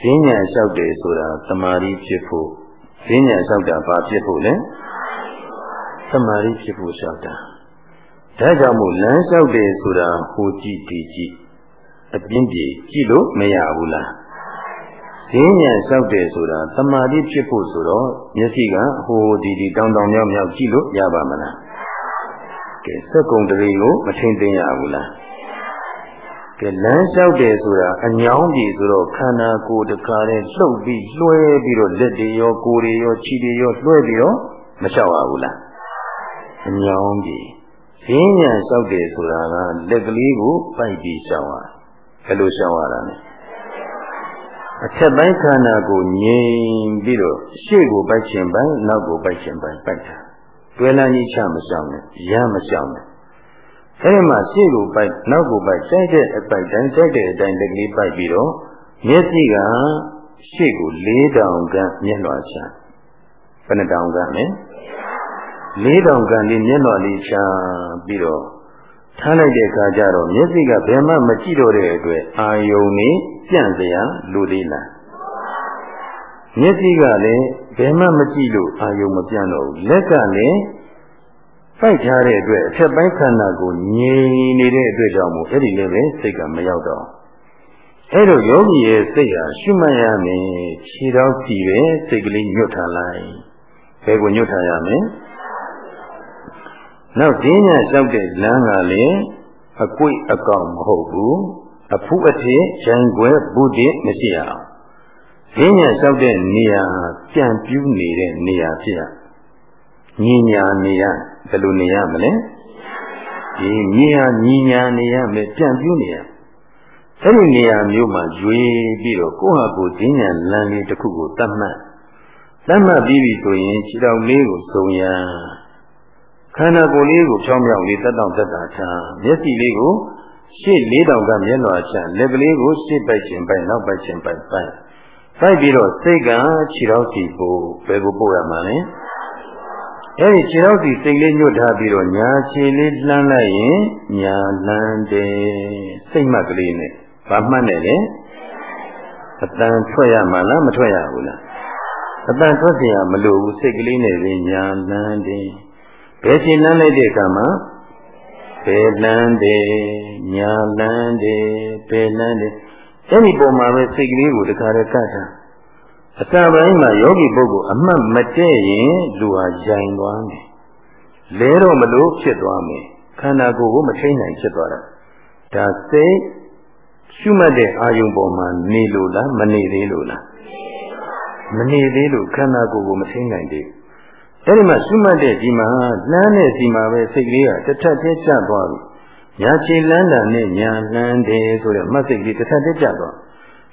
ဈဉ္ဉံလျှောက်တယ်ဆိုတာတမာရီဖြစ်ဖို့ဈဉ္ဉံလျှောက်တာဘာဖြစ်ဖို့လဲ တမာရီဖြစ်ဖို့လျှောက်တာဒါကြောင့်မို့လမ်းလျှောက်တယ်ဆိုတာဟိုကြည့်ဒီကြည့်အပြင်းပြေကြည့်လို့မရဘူးလားဈဉ္ဉံလျှောက်တယ်ဆိုတာတမာတိဖြစ်ဖို့ဆိုတော့မျက်စိကဟိုဒီဒီတောင်တောင်မြောက်မြောက်ကြည့်လို့ရပါမလားကဲစက်ကုံတရေကိုမထိန်သိမ်းရဘူးလားကဲလမ်းလျှောက်တယ်ဆိုတာအညောင်းပြီဆိုတော့ခန္ဓာကိုယ်တခါတည်းလှုပ်ပြီးလွှဲပြီးတော့လက်တွေရောကိုယ်တွေရောခြေတွေရောလွှဲပြီးတော့မလျှောက်ရဘူးလား အညောင်းပြီဈဉ္ဉံလျှောက်တယ်ဆိုတာကလက်ကလေးကိုပိုက်ပြီးလျှောက်ရဘယ်လိုလျှောက်ရတာလဲအထက်ပိုင်းခန္ဓာကိုငြိမ်ပြီးတော့ရှေ့ကိုပိုက်ခြင်းပိုင်းနောက်ကိုပိုက်ခြင်းပိုင်းပိုက်တာတွဲလန်းကြီးချမရှောင်နဲ့ရမ်းမရှောင်နဲ့အဲဒီမှာရှေ့ကိုပိုက်နောက်ကိုပိုက်တိုက်တဲ့အပိုက်တိုင်းတိုက်တဲ့အတိုင်းတကလေးပိုက်ပြီးတော့မျက်စိကရှေ့ကို၄တောင်ကမျက်လွှာချဘယ်နှတောင်ကလဲ လေးတောင်ကန်လေးမျက်နှာလေးချာပြီးတော့ထားလိုက်တဲ့အခါကျတော့မျက်စိကဘယ်မှမကြည့်တော့တဲ့အတွက်အာယုံနဲ့ပြန့်စရာလူသေးလားမျက်စိကလည်းဘယ်မှမကြည့်လို့အာယုံမပြန့်တော့ဘူးလက်ကလည်းပိုက်ထားတဲ့အတွက်အထက်ပိုင်းခန္ဓာကိုငြိမ်နေတဲ့အတွက်ကြောင့်မို့အဲ့ဒီလည်းပဲစိတ်ကမရောက်တော့အဲ့တော့ယောဂီရဲ့စိတ်ဟာရှုမှတ်ရမယ်ခြေတော်စီပဲစိတ်ကလေးညွတ်ထားလိုက်ဘယ်ကိုညွတ်ထားရမလဲ နောက်ဈဉ္ညာလျှောက်တဲ့လမ်းကလည်းအကွိအကောင်မဟုတ်ဘူးအဖုအထည်ရံွယ်ဘုဒ္ဓမရှိအောင်ဈဉ္ညာလျှောက်တဲ့နေရာပြန်ပြူးနေတဲ့နေရာဖြစ်ရညီညာနေရဘယ်လိုနေရမလဲဒီမြေဟာညီညာနေရမယ်ပြန်ပြူးနေရအဲ့ဒီနေရာမျိုးမှာရွေပြီးတော့ကိုယ့်ဟာကိုယ်ဈဉ္ညာလမ်းလေးတစ်ခုကိုတတ်မှတ်တတ်မှတ်ပြီးပြီဆိုရင်ခြေတော်လေးကိုစုံရန် ခန္ဓာကိုယ်လေးကိုဖြောင်းဖြောင်းလေးတက်တောင့်တက်တာချာမျက်စိလေးကိုရှေ့လေးတောင်ကမျက်လွှာချလက်ကလေးကိုရှေ့ပိုက်ခြင်းပိုက်နောက်ပိုက်ခြင်းပိုက်ပိုက်ပိုက်ပြီးတော့စိတ်ကခြေတော်စီပို့ဘယ်ကိုပို့ရမှာလဲအဲဒီခြေတော်စီစိတ်လေးညွတ်ထားပြီးတော့ညာခြေလေးလှမ်းလိုက်ရင်ညာလှမ်းတယ်စိတ်မှတ်ကလေးနဲ့ဘာမှတ်နဲ့လဲအတန်ထွက်ရမှာလားမထွက်ရဘူးလားအတန်ထွက်เสียမလိုဘူးစိတ်ကလေးနဲ့ပဲညာလှမ်းတယ် ဘယ်ချိန်လမ်းလိုက်တဲ့အခါမှာဘယ်လမ်းတယ်ညာလမ်းတယ်ဘယ်လမ်းတယ်အဲ့ဒီပုံမှာပဲစိတ်ကလေးကိုတခါတည်းကတ်တာအစပိုင်းမှာယောဂီပုဂ္ဂိုလ်အမှတ်မတည့်ရင်လူဟာရိုင်သွားမယ်လဲတော့မလို့ဖြစ်သွားမယ်ခန္ဓာကိုယ်ကိုမထိန်နိုင်ဖြစ်သွားတာဒါစိတ်ရှုမှတ်တဲ့အာယုံပေါ်မှာနေလို့လားမနေသေးလို့လားမနေသေးလို့ခန္ဓာကိုယ်ကိုမထိန်နိုင်သေးဘူး အဲ့ဒီမှာရှုမှတ်တဲ့ဒီမှာလမ်းတဲ့ဒီမှာပဲစိတ်ကလေးကတစ်ထပ်တည်းကျသွားပြီညာချီလန်းတာနဲ့ညာလန်းတယ်ဆိုတဲ့မှတ်စိတ်ကလေးတစ်ထပ်တည်းကျသွား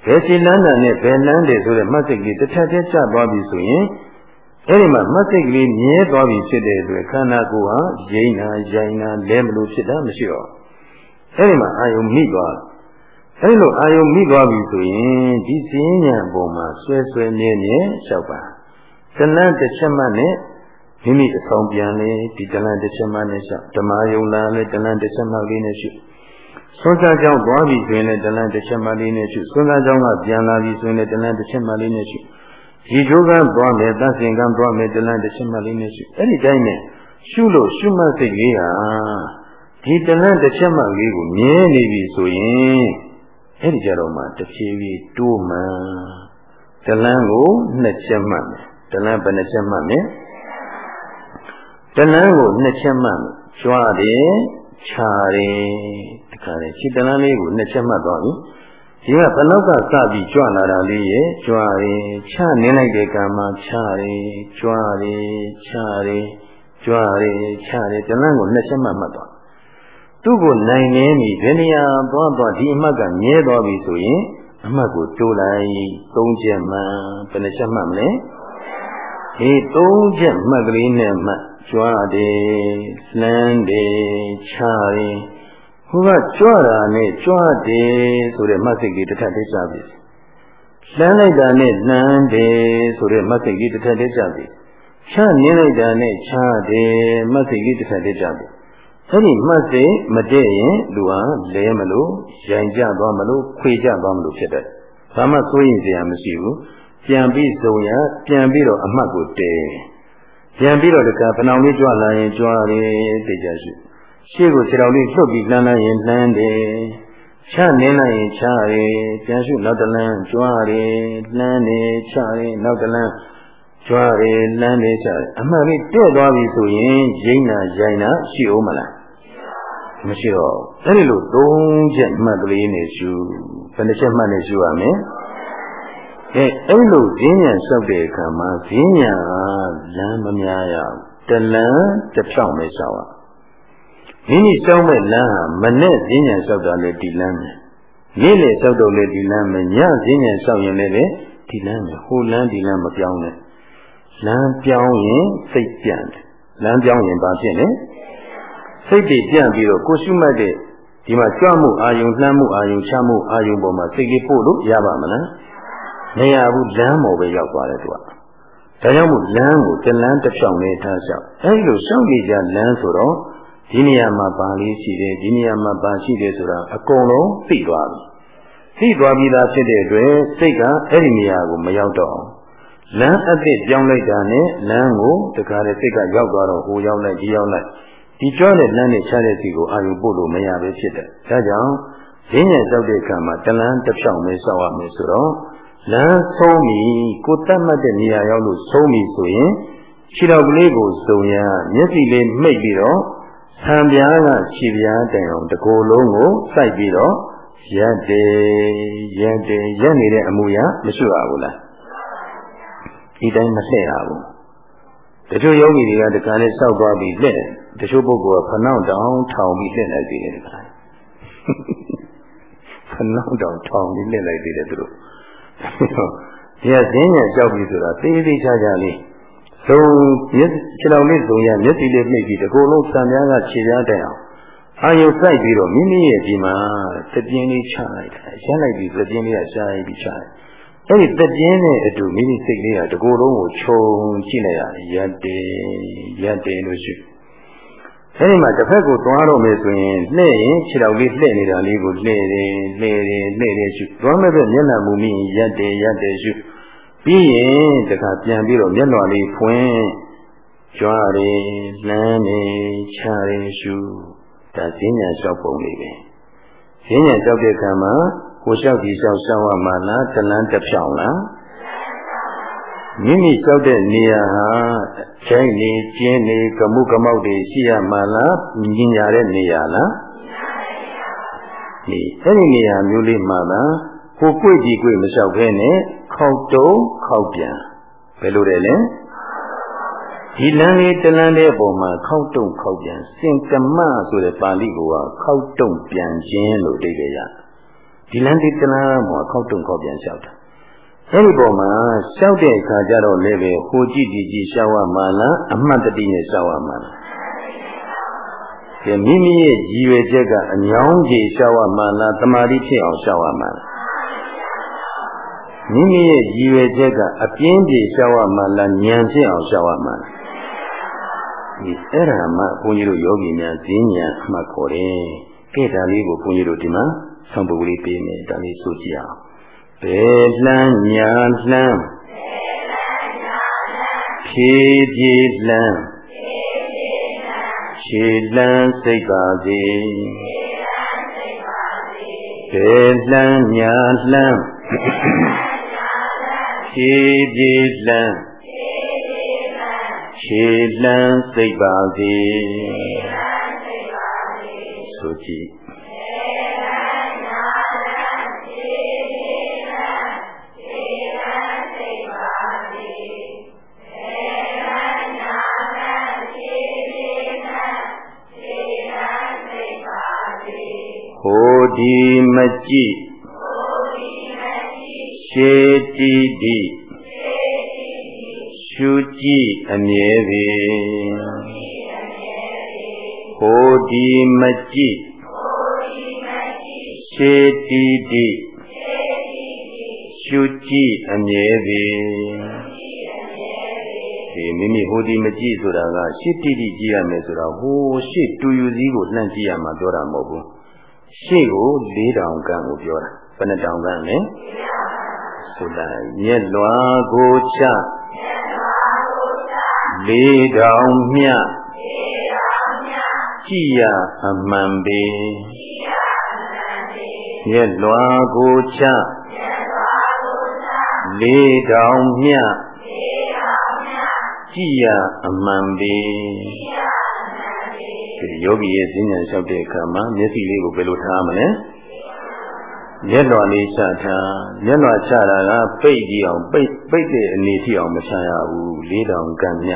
ဘယ်ချီလန်းတာနဲ့ဘယ်လန်းတယ်ဆိုတဲ့မှတ်စိတ်ကလေးတစ်ထပ်တည်းကျသွားပြီဆိုရင်အဲ့ဒီမှာမှတ်စိတ်ကလေးမြဲသွားပြီဖြစ်တဲ့အတွက်ခန္ဓာကိုယ်ဟာရင်းနာရိုင်းနာလဲမလို့ဖြစ်တာမရှိတော့အဲ့ဒီမှာအာယုံမိသွားအဲ့လိုအာယုံမိသွားပြီဆိုရင်ဒီစင်းညာပုံမှာဆွဲဆွဲနေနေလျှောက်ပါသလန်းတစ်ချက်မှနဲ့ မိမိအဆောင်ပြန်လေဒီတလန်တစ်ချက်မှနဲ့ရှောက်ဓမ္မယုံလာလေတလန်တစ်ချက်မှလေးနဲ့ရှုဆွမ်းစားကြောင်းသွားပြီဆိုရင်လည်းတလန်တစ်ချက်မှလေးနဲ့ရှုဆွမ်းစားကြောင်းကပြန်လာပြီဆိုရင်လည်းတလန်တစ်ချက်မှလေးနဲ့ရှုဒီကျိုးကသွားမယ်တန့်စင်ကံသွားမယ်တလန်တစ်ချက်မှလေးနဲ့ရှုအဲ့ဒီတိုင်းနဲ့ရှုလို့ရှုမှတ်စိတ်လေးဟာဒီတလန်တစ်ချက်မှလေးကိုမြဲနေပြီဆိုရင်အဲ့ဒီကြတော့မှတစ်ဖြည်းဖြည်းတိုးမှန်တလန်ကိုနှစ်ချက်မှတ်မယ်တလန်ဘယ်နှချက်မှတ်မလဲ တလန်းကိုနှစ်ချက်မှတ်ကြွားတယ်ခြာတယ်တခါလေခြေတလန်းလေးကိုနှစ်ချက်မှတ်သွားပြီဒီကဘလောက်ကစပြီးကြွလာတာလေးရဲ့ကြွားတယ်ခြာနေလိုက်တဲ့ကံမှာခြာတယ်ကြွားတယ်ခြာတယ်ကြွားတယ်ခြာတယ်တလန်းကိုနှစ်ချက်မှတ်မှတ်သွားသူ့ကိုနိုင်နေပြီဘယ်နေရာသွားသွားဒီအမှတ်ကမြဲသွားပြီဆိုရင်အမှတ်ကိုတိုးလိုက်သုံးချက်မှန်ဘယ်နှချက်မှတ်မလဲဒီသုံးချက်မှတ်ကလေးနဲ့မှတ် ကြွားတယ်လှမ်းတယ်ခြားတယ်ဟိုကကြွားတာနဲ့ကြွားတယ်ဆိုတဲ့မှတ်စိတ်ကြီးတစ်ထပ်တည်းကြပြီလှမ်းလိုက်တာနဲ့လှမ်းတယ်ဆိုတဲ့မှတ်စိတ်ကြီးတစ်ထပ်တည်းကြပြီခြားနင်းလိုက်တာနဲ့ခြားတယ်မှတ်စိတ်ကြီးတစ်ထပ်တည်းကြပြီအဲ့ဒီမှတ်စိတ်မတည့်ရင်လူဟာလဲမလို့ရိုင်ကြသွားမလို့ခွေကြသွားမလို့ဖြစ်တယ်ဘာမှစိုးရင်စရာမရှိဘူးပြန်ပြီးစုံရပြန်ပြီးတော့အမှတ်ကိုတည် ပြန်ပြီးတော့တကဖဏောင်လေးကြွလာရင်ကြွတယ်သိကြရှိရှေ့ကိုခြေတော်လေးလှုပ်ပြီးလှမ်းလိုက်ရင်လှမ်းတယ်ချနင်းလိုက်ရင်ချတယ်ပြန်ရှုနောက်တလန်းကြွတယ်လှမ်းတယ်ချတယ်နောက်တလန်းကြွတယ်လှမ်းတယ်ချတယ်အမှန်လေးတဲ့သွားပြီဆိုရင်ရိမ့်နာရိုင်နာရှိအောင်မလားမရှိတော့အဲ့ဒီလို၃ချက်မှတ်ကလေးနဲ့ရှုဘယ်နှချက်မှတ်နဲ့ရှုရမလဲ အဲအဲ့လိုဈဉ္ညာလျှောက်တဲ့အခါမှာဈဉ္ညာလမ်းမများရဘူးတလန်းတစ်ဖြောင်းပဲလျှောက်ရမိမိလျှောက်မဲ့လမ်းဟာမနဲ့ဈဉ္ညာလျှောက်တာလေဒီလမ်းပဲနေ့လေလျှောက်တော့လေဒီလမ်းပဲညဈဉ္ညာလျှောက်ရင်လည်းဒီလမ်းပဲဟိုလမ်းဒီလမ်းမပြောင်းနဲ့လမ်းပြောင်းရင်စိတ်ပြန့်တယ်လမ်းပြောင်းရင်ဘာဖြစ်လဲစိတ်တွေပြန့်ပြီးတော့ကိုရှုမှတ်တဲ့ဒီမှာကြွမှုအာယုံလှမ်းမှုအာယုံချမှုအာယုံပေါ်မှာစိတ်ကြီးပို့လို့ရပါမလား မရဘူးလမ်းပေါ်ပဲရောက်သွားတယ်သူကဒါကြောင့်မို့လမ်းကိုတလမ်းတစ်ဖြောင်းနဲ့ထားလျှောက်အဲဒီလိုရှောက်နေကြလမ်းဆိုတော့ဒီနေရာမှာပါလေးရှိတယ်ဒီနေရာမှာပါရှိတယ်ဆိုတာအကုန်လုံးသိသွားပြီသိသွားပြီးသားဖြစ်တဲ့အတွက်စိတ်ကအဲ့ဒီနေရာကိုမရောက်တော့လမ်းအသစ်ပြောင်းလိုက်တာနဲ့လမ်းကိုတခါလေစိတ်ကရောက်သွားတော့ဟိုရောက်လိုက်ဒီရောက်လိုက်ဒီကြွတဲ့လမ်းနဲ့ချတဲ့စီကိုအာရုံပို့လို့မရပဲဖြစ်တယ်ဒါကြောင့်ဈဉ္ညာကြောက်တဲ့အခါမှာတလန်းတစ်ဖြောင်းပဲစောက်ရမယ်ဆိုတော့ လမ်းဆုံးပြီကိုတတ်မှတ်တဲ့နေရာရောက်လို့ဆုံးပြီဆိုရင်ခြေတော်ကလေးကိုစုံရမျက်စိလေးမှိတ်ပြီးတော့ဆံပြားကခြေပြားတိုင်အောင်တကိုယ်လုံးကိုစိုက်ပြီးတော့ရက်တယ်ရက်တယ်ရက်နေတဲ့အမူအရာမရှိပါဘူးလားဒီတိုင်းမလှည့်ရဘူးတချို့ယောဂီတွေကတခါနဲ့စောက်သွားပြီးလှည့်တယ်တချို့ပုဂ္ဂိုလ်ကဖနှောက်တောင်ထောင်ပြီးလှည့်လိုက်သေးတယ်တခါဖနှောက်တောင်ထောင်ပြီးလှည့်လိုက်သေးတယ်သူတို့ ဒီကဈဉ္ညာကြောက်ပြီဆိုတာသေးသေးချာချာလေးသုံးမျက်ခြေတော်လေးသုံးရမျက်စိလေးနှိပ်ပြီးတကူလုံးစံပြားကခြေပြားတိုင်အောင်အာယုစိုက်ပြီးတော့မိမိရဲ့ဒီမှာသပြင်းလေးချလိုက်တာရလိုက်ပြီးသပြင်းလေးကရှားပြီးချလိုက်အဲ့ဒီသပြင်းနဲ့အတူမိမိစိတ်လေးကတကူလုံးကိုခြုံကြည့်လိုက်ရတယ်ရက်တယ်ရက်တယ်လို့ရှိ အဲဒီမှာတစ်ဖက်ကိုသွားတော့မယ်ဆိုရင်လှည့်ရင်ခြေတော်လေးလှည့်နေတာလေးကိုလှည့်တယ်လှည့်တယ်လှည့်တယ်ရှုသွားမဲ့ပဲမျက်နှာမူမိရက်တယ်ရက်တယ်ရှုပြီးရင်တခါပြန်ပြီးတော့မျက်နှာလေးဖွင့်ကြွားတယ်လှမ်းတယ်ချတယ်ရှုဒါဈဉ္ညာလျှောက်ပုံလေးပဲဈဉ္ညာလျှောက်တဲ့အခါမှာကိုလျှောက်ဒီလျှောက်ရှောက်ရမှာလားတလန်းတစ်ဖြောင်းလား မိမိလျှောက်တဲ့နေရာဟာချိုင်းနေကျင်းနေကမှုကမောက်တွေရှိရမှာလားညင်ညာတဲ့နေရာလားဒီအဲ့ဒီနေရာမျိုးလေးမှာလားကိုကိုကြည့်ကိုမလျှောက်ခဲနဲ့ခောက်တုံးခောက်ပြန်ဘယ်လိုလဲလဲဒီလမ်းလေးတလမ်းလေးပုံမှာခောက်တုံခောက်ပြန်စင်ကမဆိုတဲ့ပါဠိကိုကခောက်တုံပြန်ခြင်းလို့အဓိပ္ပာယ်ရဒီလမ်းလေးတလမ်းမှာခောက်တုံခောက်ပြန်လျှောက်တာ အဲ့ဒီပုံမှာလျှောက်တဲ့အခါကျတော့လည်းပဲဟိုကြည့်ဒီကြည့်လျှောက်ရမှာလားအမှတ်တတိနဲ့လျှောက်ရမှာလားကဲမိမိရဲ့ရည်ရွယ်ချက်ကအညောင်းကြီးလျှောက်ရမှာလားတမာတိဖြစ်အောင်လျှောက်ရမှာလားမိမိရဲ့ရည်ရွယ်ချက်ကအပြင်းပြေလျှောက်ရမှာလားဉာဏ်ဖြစ်အောင်လျှောက်ရမှာလားဒီအဲ့ဒါမှဘုန်းကြီးတို့ယောဂီများဈဉ္ညာအမှတ်ခေါ်တယ်။ကဲဒါလေးကိုဘုန်းကြီးတို့ဒီမှာဆောင်းပုဂ္ဂလိပေးမယ်ဒါလေးဆိုကြည့်အောင်။ ဘယ်လှမ်းညာလှမ်းဖြည်းဖြည်းလှမ်းခြေလှမ်းစိတ်ပါစေဘယ်လှမ်းညာလှမ်းဖြည်းဖြည်းလှမ်းခြေလန်းစိတ်ပါစေဆိုကြည့် ဒီမကြည့်ရှေတိတိရှုကြည့်အမြဲပေဟိုဒီမကြည့်ရှေတိတိရှုကြည့်အမြဲပေဒီမိမိဟိုဒီမကြည့်ဆိုတာကရှေတိတိကြည့်ရမယ်ဆိုတာဟိုရှေ့တူယူစည်းကိုလှမ်းကြည့်ရမှာပြောတာမဟုတ်ဘူး ရှေ့ကို၄တောင်ကံကိုပြောတာဘယ်နှတောင်ကံလဲဆိုတာညက်လွာကိုချလေးတောင်မြကြည်ရအမှန်ပေမြက်လွာကိုချလေးတောင်မြကြည်ရအမှန်ပေ ဒီယောဂီရဲ့ဈဉ္ဉံလျှောက်တဲ့အခါမှာမျက်စိလေးကိုဘယ်လိုထားမလဲမျက်လွှာလေးချထားမျက်လွှာချတာကပိတ်ကြည့်အောင်ပိတ်ပိတ်တဲ့အနေထိအောင်မချရဘူးလေးတောင်ကံမြ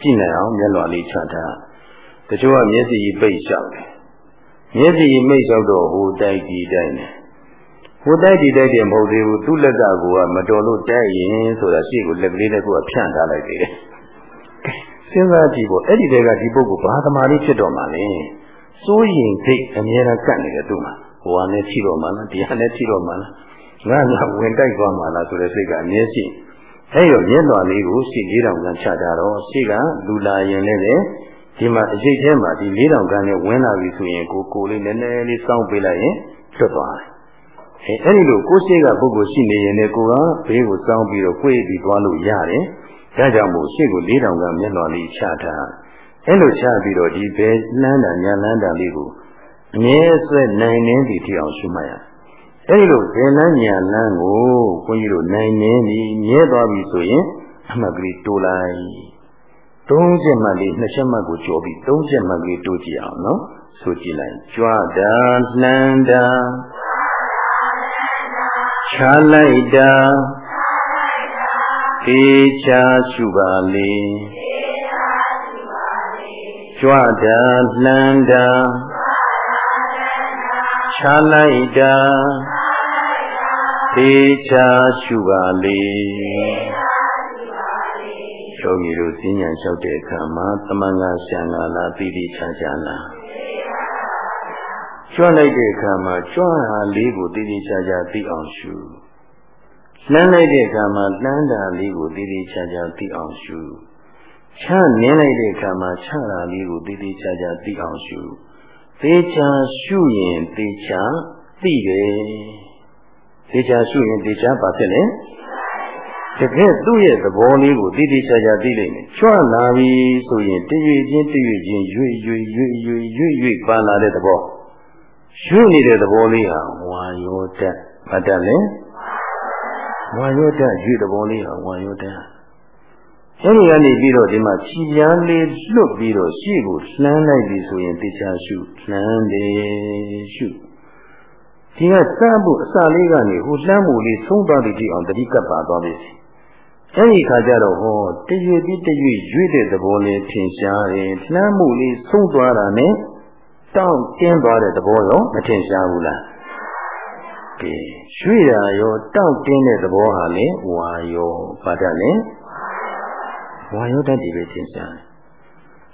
ကြည့်နိုင်အောင်မျက်လွှာလေးချထားတချို့ကမျက်စိကြီးပိတ်လျှောက်တယ်မျက်စိကြီးမိတ်လျှောက်တော့ဟိုတိုက်ဒီတိုက်နေဟိုတိုက်ဒီတိုက်တယ်မဟုတ်သေးဘူးသူ့လက်ကကိုကမတော်လို့တိုက်ရင်ဆိုတာရှေ့ကိုလက်ကလေးနဲ့ကိုကဖြန့်ထားလိုက်သေးတယ် စဉ်းစားကြည့်ပေါ့အဲ့ဒီတည်းကဒီပုဂ္ဂိုလ်ဘာသမားလေးဖြစ်တော်မှာလဲစိုးရင်စိတ်အမြဲတမ်းကပ်နေတယ်သူ့မှာဟိုဟာနဲ့ထိတော့မှလားဒီဟာနဲ့ထိတော့မှလားငါငါဝင်တိုက်သွားမှလားဆိုတဲ့စိတ်ကအမြဲရှိအဲ့ရောမျက်နှာလေးကိုရှေ့လေးတောင်ကချတာတော့ရှေ့ကလူလာရင်လည်းလေဒီမှာအရေးထဲမှာဒီလေးတောင်ကနဲ့ဝင်လာပြီဆိုရင်ကိုကိုလေးနည်းနည်းလေးစောင်းပေးလိုက်ရင်လွတ်သွားတယ်အဲအဲ့ဒီလိုကိုရှိကပုဂ္ဂိုလ်ရှိနေရင်လည်းကိုကဘေးကိုစောင်းပြီးတော့ကိုယ်ပြီးသွားလို့ရတယ် ဒါကြောင့်မို့ရှေ့ကိုလေးတောင်ကမျက်နှာလေးချတာအဲ့လိုချပြီးတော့ဒီဘဲလန်းတာညာလန်းတာလေးကိုအမြဲဆွဲနိုင်နေပြီထီအောင်ရှုမှတ်ရအဲ့ဒီလိုဘယ်လန်းညာလန်းကိုခွန်ကြီးတို့နိုင်နေပြီမြဲသွားပြီဆိုရင်အမှတ်ကလေးတိုးလိုက်သုံးချက်မှတ်လေးနှစ်ချက်မှတ်ကိုကြော်ပြီးသုံးချက်မှတ်ကလေးတိုးကြည့်အောင်နော်ဆိုကြည့်လိုက်ကြွတာလှမ်းတာချလိုက်တာေ ချာရှုပါလေကြွတာလှမ်းတာချလိုက်တာေချာရှုပါလေယောဂီတို့စဉ္ညာလျှောက်တဲ့အခါမှာသမန်ငါရှံငါလာတိတိချာချာလာကြွလိုက်တဲ့အခါမှာကြွဟာလေးကိုတိတိချာချာသိအောင်ရှု လှမ်းလိုက်တဲ့အခါမှာလှမ်းတာလေးကိုတည်တည်ချာချာသိအောင်ရှုချနင်းလိုက်တဲ့အခါမှာချတာလေးကိုတည်တည်ချာချာသိအောင်ရှုသေချာရှုရင်သေချာသိတယ်သေချာရှုရင်သေချာပါဖြစ်လေတကယ်သူ့ရဲ့သဘောလေးကိုတည်တည်ချာချာသိလိမ့်မယ်ချွတ်လာပြီဆိုရင်တရွေချင်းတရွေချင်းရွေ့ရွေ့ရွေ့ရွေ့ရွေ့ရွေ့ပါလာတဲ့သဘောရှုနေတဲ့သဘောလေးဟာဝါယောတတ်မတတ်လဲ ဝါယောတရွေသဘောလေးဟာဝါယောတအဲဒီကနေပြီးတော့ဒီမှာခြီရန်လေးလွတ်ပြီးတော့ရှေ့ကိုလှမ်းလိုက်ပြီဆိုရင်တေချာရှုလှမ်းတယ်ရှုဒီကစမ်းဖို့အစာလေးကနေဟိုလှမ်းမှုလေးသုံးသွားပြီးကြည့်အောင်တတိကပ်ပါသွားပြီအဲဒီခါကျတော့ဟောတရွေပြီးတရွေရွေတဲ့သဘောလေးထင်ရှားတယ်လှမ်းမှုလေးသုံးသွားတာနဲ့တောင့်တင်းသွားတဲ့သဘောရောမထင်ရှားဘူးလား ကဲရွှေ့တာရောတောင့်တင်းတဲ့သဘောဟာလေဝါယောဘာတတ်လဲဝါယောတတ်ဒီပဲသင်ရှားတယ်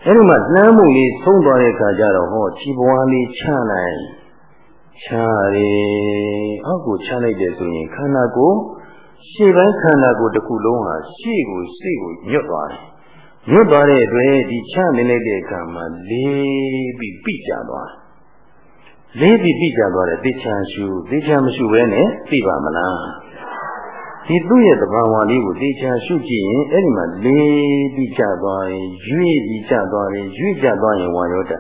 အဲဒီမှာလမ်းမှုလေးဆုံးသွားတဲ့အခါကျတော့ဟောခြေပွားလေးချလိုက်ချရဲအောက်ကိုချလိုက်တယ်ဆိုရင်ခန္ဓာကိုယ်ရှေ့ပိုင်းခန္ဓာကိုယ်တစ်ခုလုံးဟာရှေ့ကိုရှေ့ကိုညွတ်သွားတယ်ညွတ်သွားတဲ့အတွက်ဒီချနေလိုက်တဲ့အခါမှာလေးပြီးပြိကျသွားတယ် လေးပြီးပြကြသွားတယ်သိချာရှုသိချာမရှုဘဲနဲ့သိပါမလားဒီသူ့ရဲ့တဘာဝလေးကိုသိချာရှုကြည့်ရင်အဲ့ဒီမှာလေးပြီးကြသွားရင်ရွေ့ပြီးကြသွားရင်ရွေ့ကြသွားရင်ဝါရောတ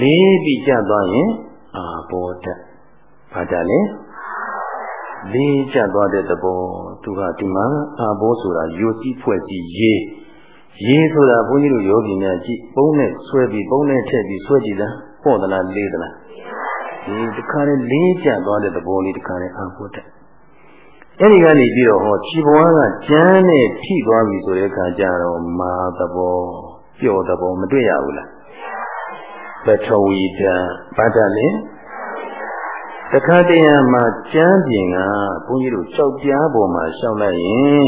လေးပြီးကြသွားရင်အာဘောတဘာတလဲလေးကြသွားတဲ့သဘောသူကဒီမှာအာဘောဆိုတာယိုစီးဖွဲ့စီရေးရေးဆိုတာဘုန်းကြီးတို့ယောဂီများကြည့်ပုံနဲ့ဆွဲပြီးပုံနဲ့ထည့်ပြီးဆွဲကြည့်လားပေါ့သလားလေးသလား ဒီတခါလေလေးကျသွားတဲ့သဘောလေးတခါလေအာဖို့တဲ့အဲ့ဒီကနေပြီးတော့ဟောခြေဘဝကကျမ်းနဲ့ထိသွားပြီဆိုတဲ့အခါကျတော့မာသဘောပျော်သဘောမတွေ့ရဘူးလားပထဝီတံဘာတလဲတခါတည်းမှာကျမ်းပြင်ကဘုန်းကြီးတို့ကြောက်ပြားပေါ်မှာရှောက်လိုက်ရင်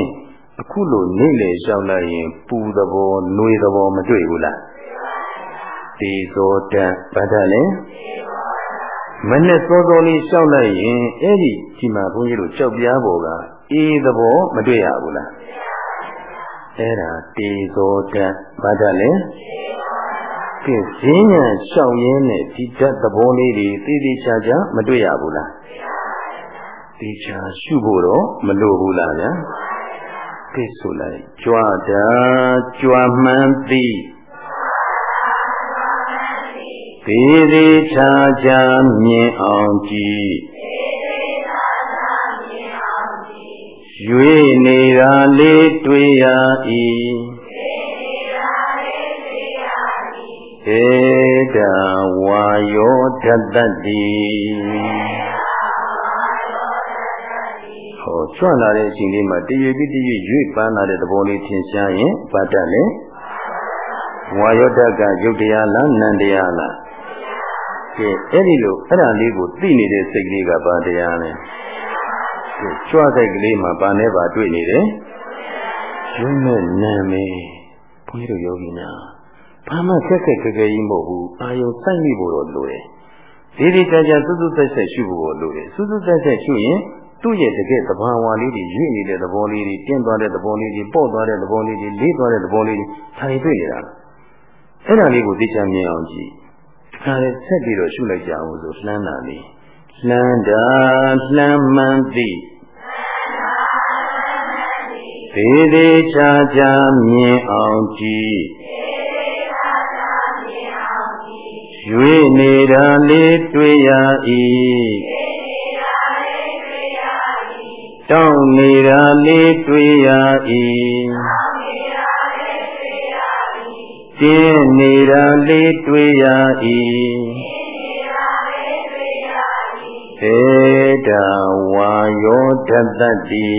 အခုလိုနေလေရှောက်လိုက်ရင် ပူသဘော၊နှွေသဘောမတွေ့ဘူးလားဒီသောတံဘာတလဲ မနဲ့စောစောလေးလျှောက်လိုက်ရင်အဲ့ဒီဒီမှာဘုန်းကြီးတို့ကြောက်ပြားပေါ်ကအေးသဘောမတွေ့ရဘူးလားအဲ့ဒါတေဇောတဘာတလဲကဲဈဉ္ညာလျှောက်ရင်းနဲ့ဒီဓာတ်သဘောလေးတွေသိသိချာချာမတွေ့ရဘူးလားသိချာရှုဖို့တော့မလိုဘူးလားဗျာကဲဆိုလိုက်ကြွားတာကြွားမှန်းသည် သေးသေးချာချာမြင်အောင်ကြည့်ရွေနေတာလေးတွေ့ရ၏ဧတဝါယောတတ္တိဟောချွတ်လာတဲ့အချိန်လေးမှာတရွေပြီးတရွေရွေပန်းလာတဲ့သဘောလေးထင်ရှားရင်ဗတ္တလည်းဝါယောတကယုတ်တရားလားနန္တရားလား ကဲအဲ့ဒီလိုအဲ့ဒါလေးကိုသိနေတဲ့စိတ်ကလေးကဘာတရားလဲကြွစိတ်ကလေးမှာဘာနဲ့ပါတွေ့နေတယ်ရုံးနဲ့နာမည်ဘုန်းကြီးတို့ယောဂီများဘာမှခက်ခက်ခက်ခဲကြီးမဟုတ်ဘူးအာယုံစိုက်မိဖို့တော့လိုတယ်ဒီဒီကြကြစွတ်စွတ်ဆက်ဆက်ရှုဖို့လိုတယ်စွတ်စွတ်ဆက်ဆက်ရှုရင်သူ့ရဲ့တကယ်သဘာဝလေးတွေရွေ့နေတဲ့သဘောလေးတွေတင်းသွားတဲ့သဘောလေးတွေပေါ့သွားတဲ့သဘောလေးတွေလေးသွားတဲ့သဘောလေးတွေခြေတွေ့နေတာအဲ့ဒါလေးကိုသိချင်မြင်အောင်ကြည့် ဒါလည်းဆက်ပြီးတော့ရှုလိုက်ကြအောင်ဆိုလှမ်းတာလေးလှမ်းတာလှမ်းမှန်သည်သေးသေးချာချာမြင်အောင်ကြည့်ရွေနေတာလေးတွေ့ရ၏တောင်းနေတာလေးတွေ့ရ၏ တင်းနေတာလေးတွေ့ရ၏ဧတဝါယောတတ္တိ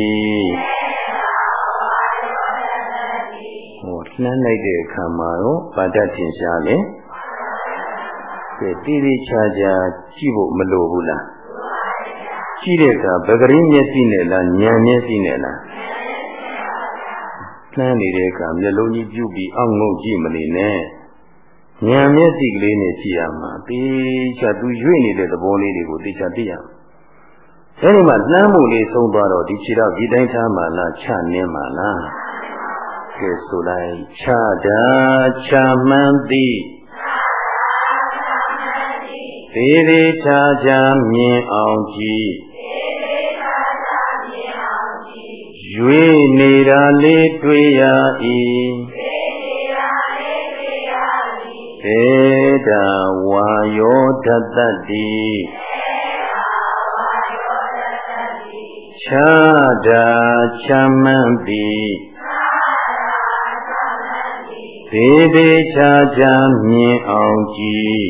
ဟောလှမ်းလိုက်တဲ့အခါမှာရောပါတတ်ထင်ရှားလေကဲတိတိချာချာကြည့်ဖို့မလိုဘူးလားကြည့်တဲ့အခါပဂရိမျက်စိနဲ့လားဉာဏ်မျက်စိနဲ့လား လှမ်းနေတဲ့အခါမျက်လုံးကြီးပြုတ်ပြီးအောင့်ငုံကြည့်မနေနဲ့ဉာဏ်မျက်စိကလေးနဲ့ကြည့်ရမှာတေချာသူရွေ့နေတဲ့သဘောလေးတွေကိုတေချာသိရမှာအဲဒီမှာလှမ်းမှုလေးဆုံးသွားတော့ဒီခြေတော့ဒီတိုင်းထားမှလားချနင်းမှလားကဲဆိုလိုက်ချတာချမှန်သည်သေးသေးချာချာမြင်အောင်ကြည့် ရွေနေတာလေးတွေ့ရ၏သေတာဝါယောတတ္တိချာတာချမ်းမှန်သည်သေးသေးချာချာမြင်အောင်ကြည့်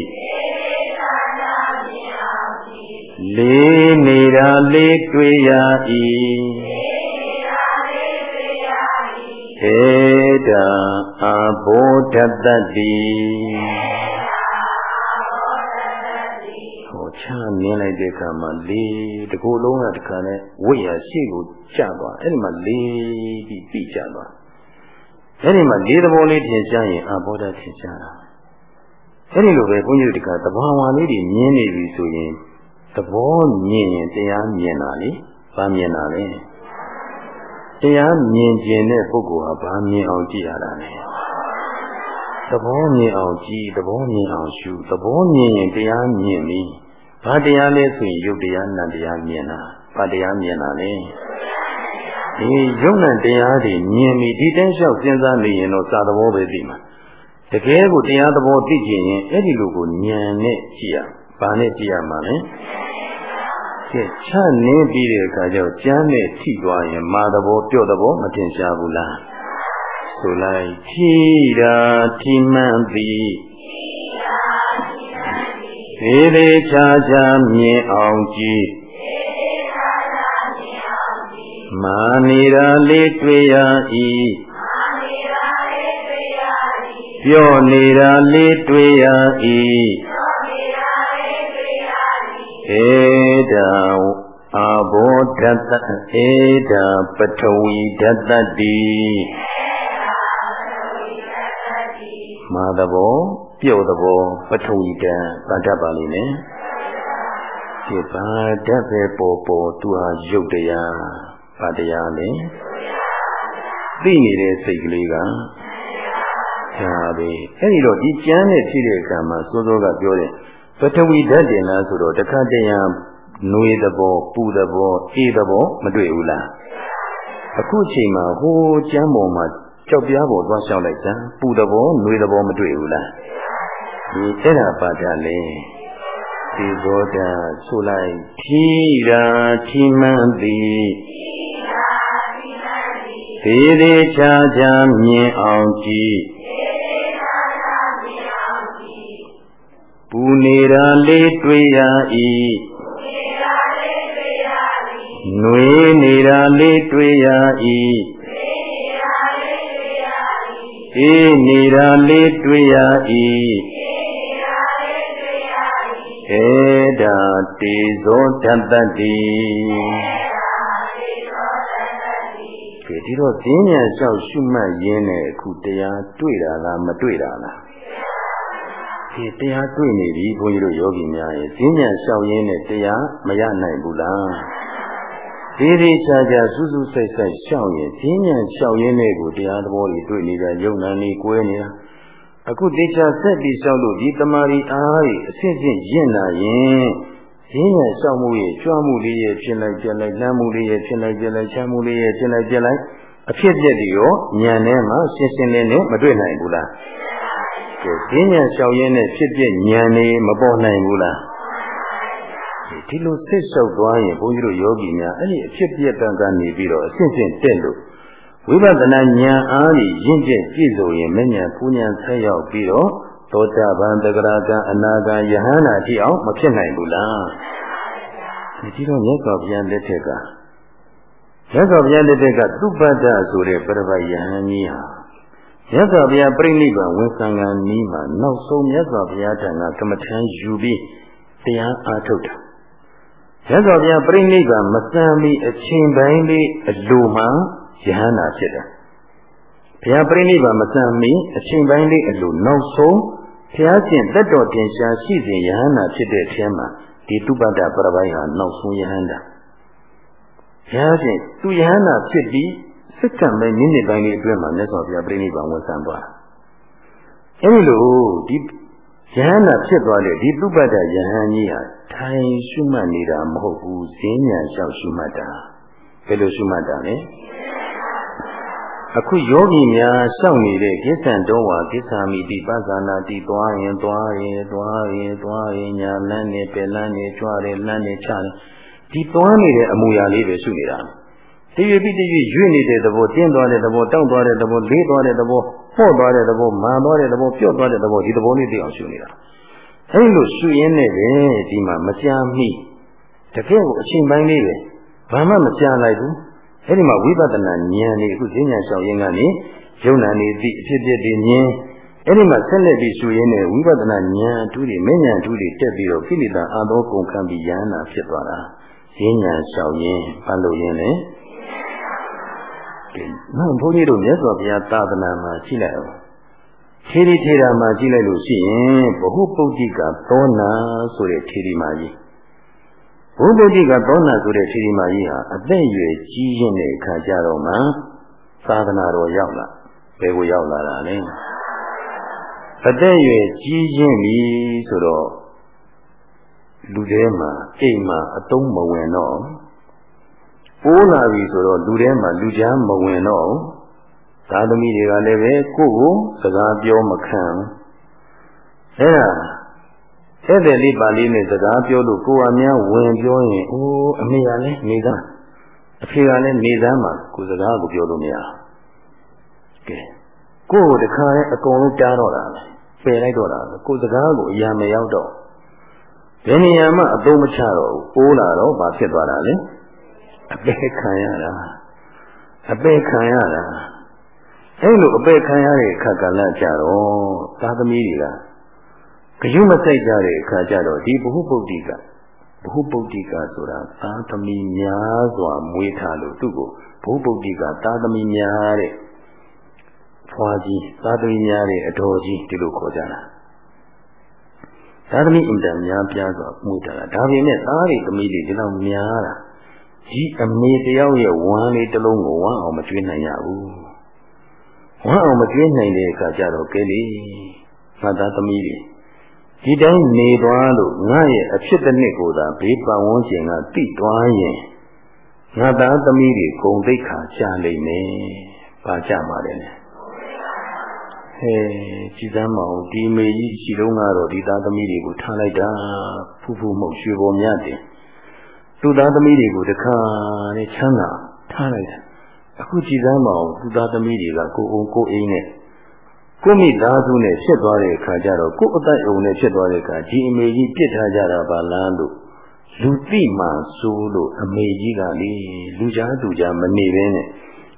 လေးနေတာလေးတွေ့ရ၏ ဧတာအဘောဓတ္တိဟောချမြင်လိုက်တဲ့အခါမှာလေးတကူလုံးကတခါနဲ့ဝိရရှိကိုကျသွားအဲ့ဒီမှာလေးပြီးပြီးကျသွားအဲ့ဒီမှာလေးသဘောလေးထင်ရှားရင်အဘောဓထင်ရှားတာအဲ့ဒီလိုပဲဘုန်းကြီးတို့တခါသဘာဝလေးတွေမြင်နေပြီဆိုရင်သဘောမြင်ရင်တရားမြင်တာလေဗာမြင်တာလေ တရားမြင်ခြင်းတဲ့ပုဂ္ဂိုလ်ဟာဘာမြင်အောင်ကြည့်ရတာလဲသဘောမြင်အောင်ကြည့်သဘောမြင်အောင်ရှုသဘောမြင်ရင်တရားမြင်ပြီဘာတရားလဲဆိုရင်ယုတ်တရားနံတရားမြင်တာဘာတရားမြင်တာလဲဒီယုတ်နံတရားတွေမြင်ပြီဒီတိုင်းလျှောက်စဉ်းစားနေရင်တော့စာသဘောပဲသိမှာတကယ်ကိုတရားသဘောသိကျင်ရင်အဲ့ဒီလိုကိုဉာဏ်နဲ့ကြည့်ရဘာနဲ့ကြည့်ရမှာလဲ ကဲချနင်းပြီးတဲ့အခါကျတော့ကျမ်းနဲ့ထိသွားရင်မာသဘောပြော့သဘောမတင်ရှားဘူးလားဆိုလိုက်ထိတာထိမှန်သည်သေးသေးချာချာမြင်အောင်ကြည့်မာနေတာလေးတွေ့ရ၏ပြော့နေတာလေးတွေ့ရ၏ ဧတာအာဘောဓတ္တဧတာပထဝီဓတ္တတိမာသဘောပြုတ်သဘောပထဝီဓာတ်ဗတ်တတ်ပါလိမ့်မယ်ဒီဘာဓာတ်ပဲပေါ်ပေါ်သူဟာရုပ်တရားဗတ်တရားလေသိနေတဲ့စိတ်ကလေးကဒါပဲအဲ့ဒီတော့ဒီကျမ်းနဲ့ဖြစ်တဲ့အခါမှာစိုးစိုးကပြောတယ် ပထဝီဓာတ်တင်လားဆိုတော့တခါတည်းရနွေသဘောပူသဘောအေးသဘောမတွေ့ဘူးလားအခုချိန်မှာဟိုကျမ်းပေါ်မှာကြောက်ပြားပေါ်သွားလျှောက်လိုက်စမ်းပူသဘောနွေသဘောမတွေ့ဘူးလားဒီအဲ့ဒါပါတာလေဒီဘောဓာဆိုလိုက်ထီရာထီမှန်သည်သေးသေးချာချာမြင်အောင်ကြည့် ပူနေတာလေးတွေ့ရ၏နှွေးနေတာလေးတွေ့ရ၏အေးနေတာလေးတွေ့ရ၏ဧဒါတေဇောတတ္တိကဲဒီတော့ဈဉ္ညာလျှောက်ရှုမှတ်ရင်းနဲ့အခုတရားတွေ့တာလားမတွေ့တာလား ဒီတရားတွေ့နေပြီဘုန်းကြီးတို့ယောဂီများရဲ့ဈဉ္ညာလျှောက်ရင်းနဲ့တရားမရနိုင်ဘူးလားဒီဒီချာချာစူးစူးဆိုင်ဆိုင်ရှောက်ရင်ဈဉ္ဉံရှောက်ရင်းနဲ့ကိုတရားသဘောတွေတွေ့နေတာယုံနာနေကွဲနေတာအခုတေချာဆက်ပြီးရှောက်လို့ဒီတမာရီအားကြီးအစစ်စစ်ရင့်လာရင်ဈဉ္ဉံရှောက်မှုရဲ့ကြွမှုလေးရဲ့ဖြစ်လိုက်ပြလိုက်လမ်းမှုလေးရဲ့ဖြစ်လိုက်ပြလိုက်ချမ်းမှုလေးရဲ့ဖြစ်လိုက်ပြလိုက်အဖြစ်ပြက်တွေရောဉာဏ်ထဲမှာရှင်းရှင်းလင်းလင်းမတွေ့နိုင်ဘူးလား ကဲဈဉ္ဉံလျှောက်ရင်းနဲ့ဖြစ်ပြဉာဏ်နေမပေါ်နိုင်ဘူးလားဒီလိုစိတ်ဆောက်သွားရင်ဘုန်းကြီးတို့ယောဂီများအဲ့ဒီအဖြစ်ပြက်ကကနေပြီးတော့အစစ်စစ်တက်လို့ဝိပဿနာဉာဏ်အားဖြင့်ရင့်ကျက်ကြည့်ဆိုရင်မဉဏ်ပူဉဏ်ဆက်ရောက်ပြီးတော့သောတာပန်တဂရကံအနာကံယဟန္တာတိအောင်မဖြစ်နိုင်ဘူးလားဒီတော့မြတ်စွာဘုရားလက်ထက်ကမြတ်စွာဘုရားလက်ထက်ကသုပ္ပတ္တဆိုတဲ့ပရပိုက်ယဟန်ကြီးဟာ မြတ်စွာဘုရားပြိဋိဘံဝန်ဆံကံနီးမှာနောက်ဆုံးမြတ်စွာဘုရားထံကကမ္မထမ်းယူပြီးတရားအားထုတ်တာမြတ်စွာဘုရားပြိဋိဘံမစံမီအချိန်ပိုင်းလေးအလိုမှယဟန္တာဖြစ်တယ်ဘုရားပြိဋိဘံမစံမီအချိန်ပိုင်းလေးအလိုနောက်ဆုံးဘုရားရှင်တက်တော်တင်ရှားရှိစဉ်ယဟန္တာဖြစ်တဲ့အထဲမှာဒီတုပ္ပတ္တပရပိုက်ဟာနောက်ဆုံးယဟန္တာဘုရားရှင်သူယဟန္တာဖြစ်ပြီး စက္ကန့်ပဲမိနစ်ပိုင်းလေးအတွင်းမှာမြတ်စွာဘုရားပြိဋိဘံဝန်ဆံသွားအဲဒီလိုဒီယဟန္တာဖြစ်သွားတဲ့ဒီတုပ္ပတ္တယဟန်ကြီးဟာထိုင်ရှုမှတ်နေတာမဟုတ်ဘူးဈဉ္ညာလျှောက်ရှုမှတ်တာဘယ်လိုရှုမှတ်တာလဲအခုယောဂီများရှောက်နေတဲ့ကိစ္စံတော်ဝါကိစ္ဆာမိတိပဇာနာတိသွားရင်သွားရင်သွားရင်သွားရင်ညာလန်းနေပယ်လန်းနေကြွားတယ်လန်းနေချတယ်ဒီသွားနေတဲ့အမူအရာလေးပဲရှုနေတာ တရွေပြီးတရွေရွေ့နေတဲ့သဘောတင်းသွားတဲ့သဘောတောင့်သွားတဲ့သဘောလေးသွားတဲ့သဘောပေါ့သွားတဲ့သဘောမာသွားတဲ့သဘောပြော့သွားတဲ့သဘောဒီသဘောလေးသိအောင်ရှုနေတာအဲဒီလိုရှုရင်းနဲ့ပဲဒီမှာမကြာမိတကယ်ကိုအချိန်ပိုင်းလေးပဲဘာမှမကြာလိုက်ဘူးအဲဒီမှာဝိပဿနာဉာဏ်လေးအခုဈဉ္ညာလျှောက်ရင်းကနေယုံနာနေသည့်အဖြစ်အပျက်တွေဉာဏ်အဲ့ဒီမှာဆက်လက်ပြီးရှုရင်းနဲ့ဝိပဿနာဉာဏ်အထူးတွေမဉဏ်အထူးတွေတက်ပြီးတော့ကိလေသာအသောကုန်ခံပြီးယန္နာဖြစ်သွားတာဈဉ္ညာလျှောက်ရင်းဘာလို့ရင်းလဲ နောက်ဘုန်းကြီးတို့မြတ်စွာဘုရားသာသနာမှာရှိလိုက်အောင်ထေရီထေရာမှာကြည့်လိုက်လို့ရှိရင်ဘ ഹു ပုတ်တိကသောနာဆိုတဲ့ထေရီမာကြီးဘုဗုဒ္ဓကသောနာဆိုတဲ့ထေရီမာကြီးဟာအသက်အရွယ်ကြီးရင်းတဲ့အခါကျတော့မှသာသနာတော်ရောက်လာဘယ်ကိုရောက်လာတာလဲအသက်အရွယ်ကြီးရင်းပြီဆိုတော့လူထဲမှာအိမ်မှာအတုံးမဝင်တော့ ပိုးလာပြီဆိုတော့လူထဲမှာလူချမ်းမဝင်တော့သာသမီတွေကလည်းပဲကိုယ့်ကိုစကားပြောမခံအဲ့ဒါအဲ့တဲ့လေးပါလေးနဲ့စကားပြောလို့ကိုယ်အများဝင်ပြောရင်အိုးအမေကလည်းနေသားအဖေကလည်းနေသားမှာကိုယ်စကားကိုပြောလို့မရကဲကိုယ်ကိုတခါလဲအကုန်လုံးကြားတော့တာပဲပယ်လိုက်တော့တာပဲကိုယ်စကားကိုအရာမရောက်တော့ဘယ်နေရာမှအသုံးမချတော့ဘူးပိုးလာတော့ဘာဖြစ်သွားတာလဲ အပေခံရတာအပေခံရတာအဲ့လိုအပေခံရတဲ့အခါကလည်းကြတော့သာသမီတွေကဂယုမစိုက်ကြတဲ့အခါကြတော့ဒီဘုဟုပုဒ္ဓိကဘုဟုပုဒ္ဓိကဆိုတာသာသမီများစွာမွေးထားလို့သူ့ကိုဘုဟုပုဒ္ဓိကသာသမီများတဲ့ဖွာကြီးသာသမီများတဲ့အတော်ကြီးဒီလိုခေါ်ကြတာသာသမီအင်တန်များပြားစွာမွေးထားတာဒါပေမဲ့သားတွေသမီးတွေဒီလောက်များတာ ဒီအမေတယောက်ရဲ့ဝမ်းလေးတစ်လုံးကိုဝမ်းအောင်မကျွေးနိုင်ရဘူးဝမ်းအောင်မကျွေးနိုင်တဲ့အခါကျတော့ကဲလေငါသားသမီးတွေဒီတိုင်းနေသွားလို့ငါရဲ့အဖြစ်တစ်နှစ်ကိုသာဘေးပတ်ဝန်းကျင်ကတိသွားရင်ငါသားသမီးတွေဂုံသိက္ခာချလိမ့်မယ်။ဘာကြမှာလဲ။ဟဲကြည်စမ်းမအောင်ဒီမေကြီးရှိတော့ကတော့ဒီသားသမီးတွေကိုထားလိုက်တာဖူးဖူးမှုတ်ရွှေပေါ်မြတ်တယ်။ သူ့သားသမီးတွေကိုတခါနဲ့ချမ်းသာထားလိုက်တာ။အခုကြည်စမ်းမအောင်သူ့သားသမီးတွေကကိုအောင်ကိုအိမ်နဲ့ကိုမိသားစုနဲ့ဖြစ်သွားတဲ့အခါကျတော့ကိုယ်အသက်အုံနဲ့ဖြစ်သွားတဲ့အခါဒီအမေကြီးပြစ်ထားကြတာပါလားလို့လူသိမှဆိုလို့အမေကြီးကလေလူကြားသူကြားမနေဘဲနဲ့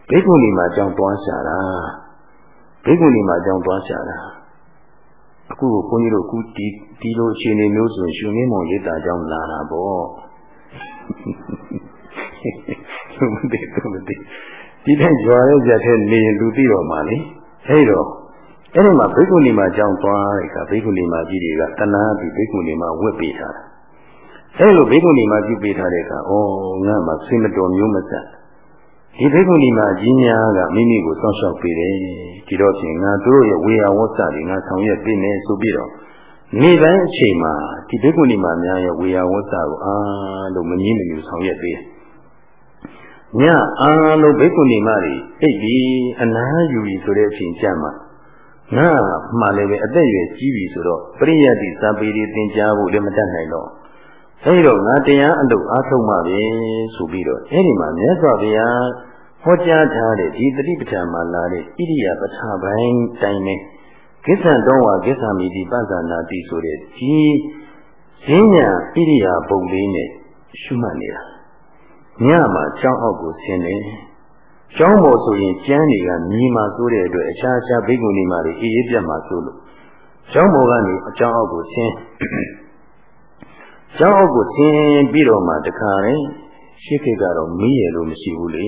ဘိက္ခုနီမှာကြောင်းတွားရှာတာဘိက္ခုနီမှာကြောင်းတွားရှာတာအခုဘုန်းကြီးတို့အခုဒီဒီလိုအခြေအနေမျိုးဆိုရှင်မင်းမောင်ရိတ်တာကြောင်းလာတာပေါ့ မသိဘူးမသိဒီတိုင်းကြွားရဲကြတဲ့နေလူသိတော်မှာလေအဲ့တော့အဲ့ဒီမှာဘိက္ခုနီမှာကြောင်းသွားတဲ့အခါဘိက္ခုနီမှာကြီးတွေကတဏှာပြီးဘိက္ခုနီမှာဝတ်ပေးထားတာအဲလိုဘိက္ခုနီမှာပြုပေးထားတဲ့အခါဩငါမှစိမတော်မျိုးမဆက်ဒီဘိက္ခုနီမှာကြီးများကမိမိကိုစောင့်ရှောက်ပေးတယ်ဒီတော့ဖြင့်ငါတို့ရဲ့ဝေယဝတ်စာတွေငါဆောင်ရွက်ပေးမယ်ဆိုပြီးတော့ နေ့တိုင်းအချိန်မှာဒီဘိက္ခုနီမှာများရဲ့ဝေယဝတ်စာကိုအားလုံးမငြင်းမညူဆောင်ရွက်ပေးညအားလုံးဘိက္ခုနီမတွေအိပ်ပြီးအနားယူပြီးဆိုတဲ့အချိန်ကြမှာငါမှလည်းပဲအသက်ရွယ်ကြီးပြီဆိုတော့ပရိယတ်တိစာပေတွေသင်ကြားဖို့လည်းမတတ်နိုင်တော့အဲဒီတော့ငါတရားအလုပ်အားထုတ်မှပဲဆိုပြီးတော့အဲဒီမှာမြတ်စွာဘုရားဟောကြားထားတဲ့ဒီတတိပဋ္ဌာန်မှာလာတဲ့ဣရိယာပဋ္ဌာပိုင်းတိုင်းနဲ့ ကိစ္စတော်ဝါကိစ္စမိတိပဇာနာတိဆိုတဲ့ဒီဈဉ္ညာဣရိယာပုံလေးနဲ့ရှုမှတ်နေတာညမှာကြောင်းအောက်ကိုဆင်းနေကျောင်းပေါ်ဆိုရင်ကျမ်းတွေကမြည်မှာစိုးတဲ့အတွက်အခြားအခြားဘိက္ခုနီမတွေအေးအေးပြတ်မှာစိုးလို့ကျောင်းပေါ်ကနေအကျောင်းအောက်ကိုဆင်းကျောင်းအောက်ကိုဆင်းပြီးတော့မှတခါရင်ရှေ့ခေတ်ကတော့မီးရလို့မရှိဘူးလေ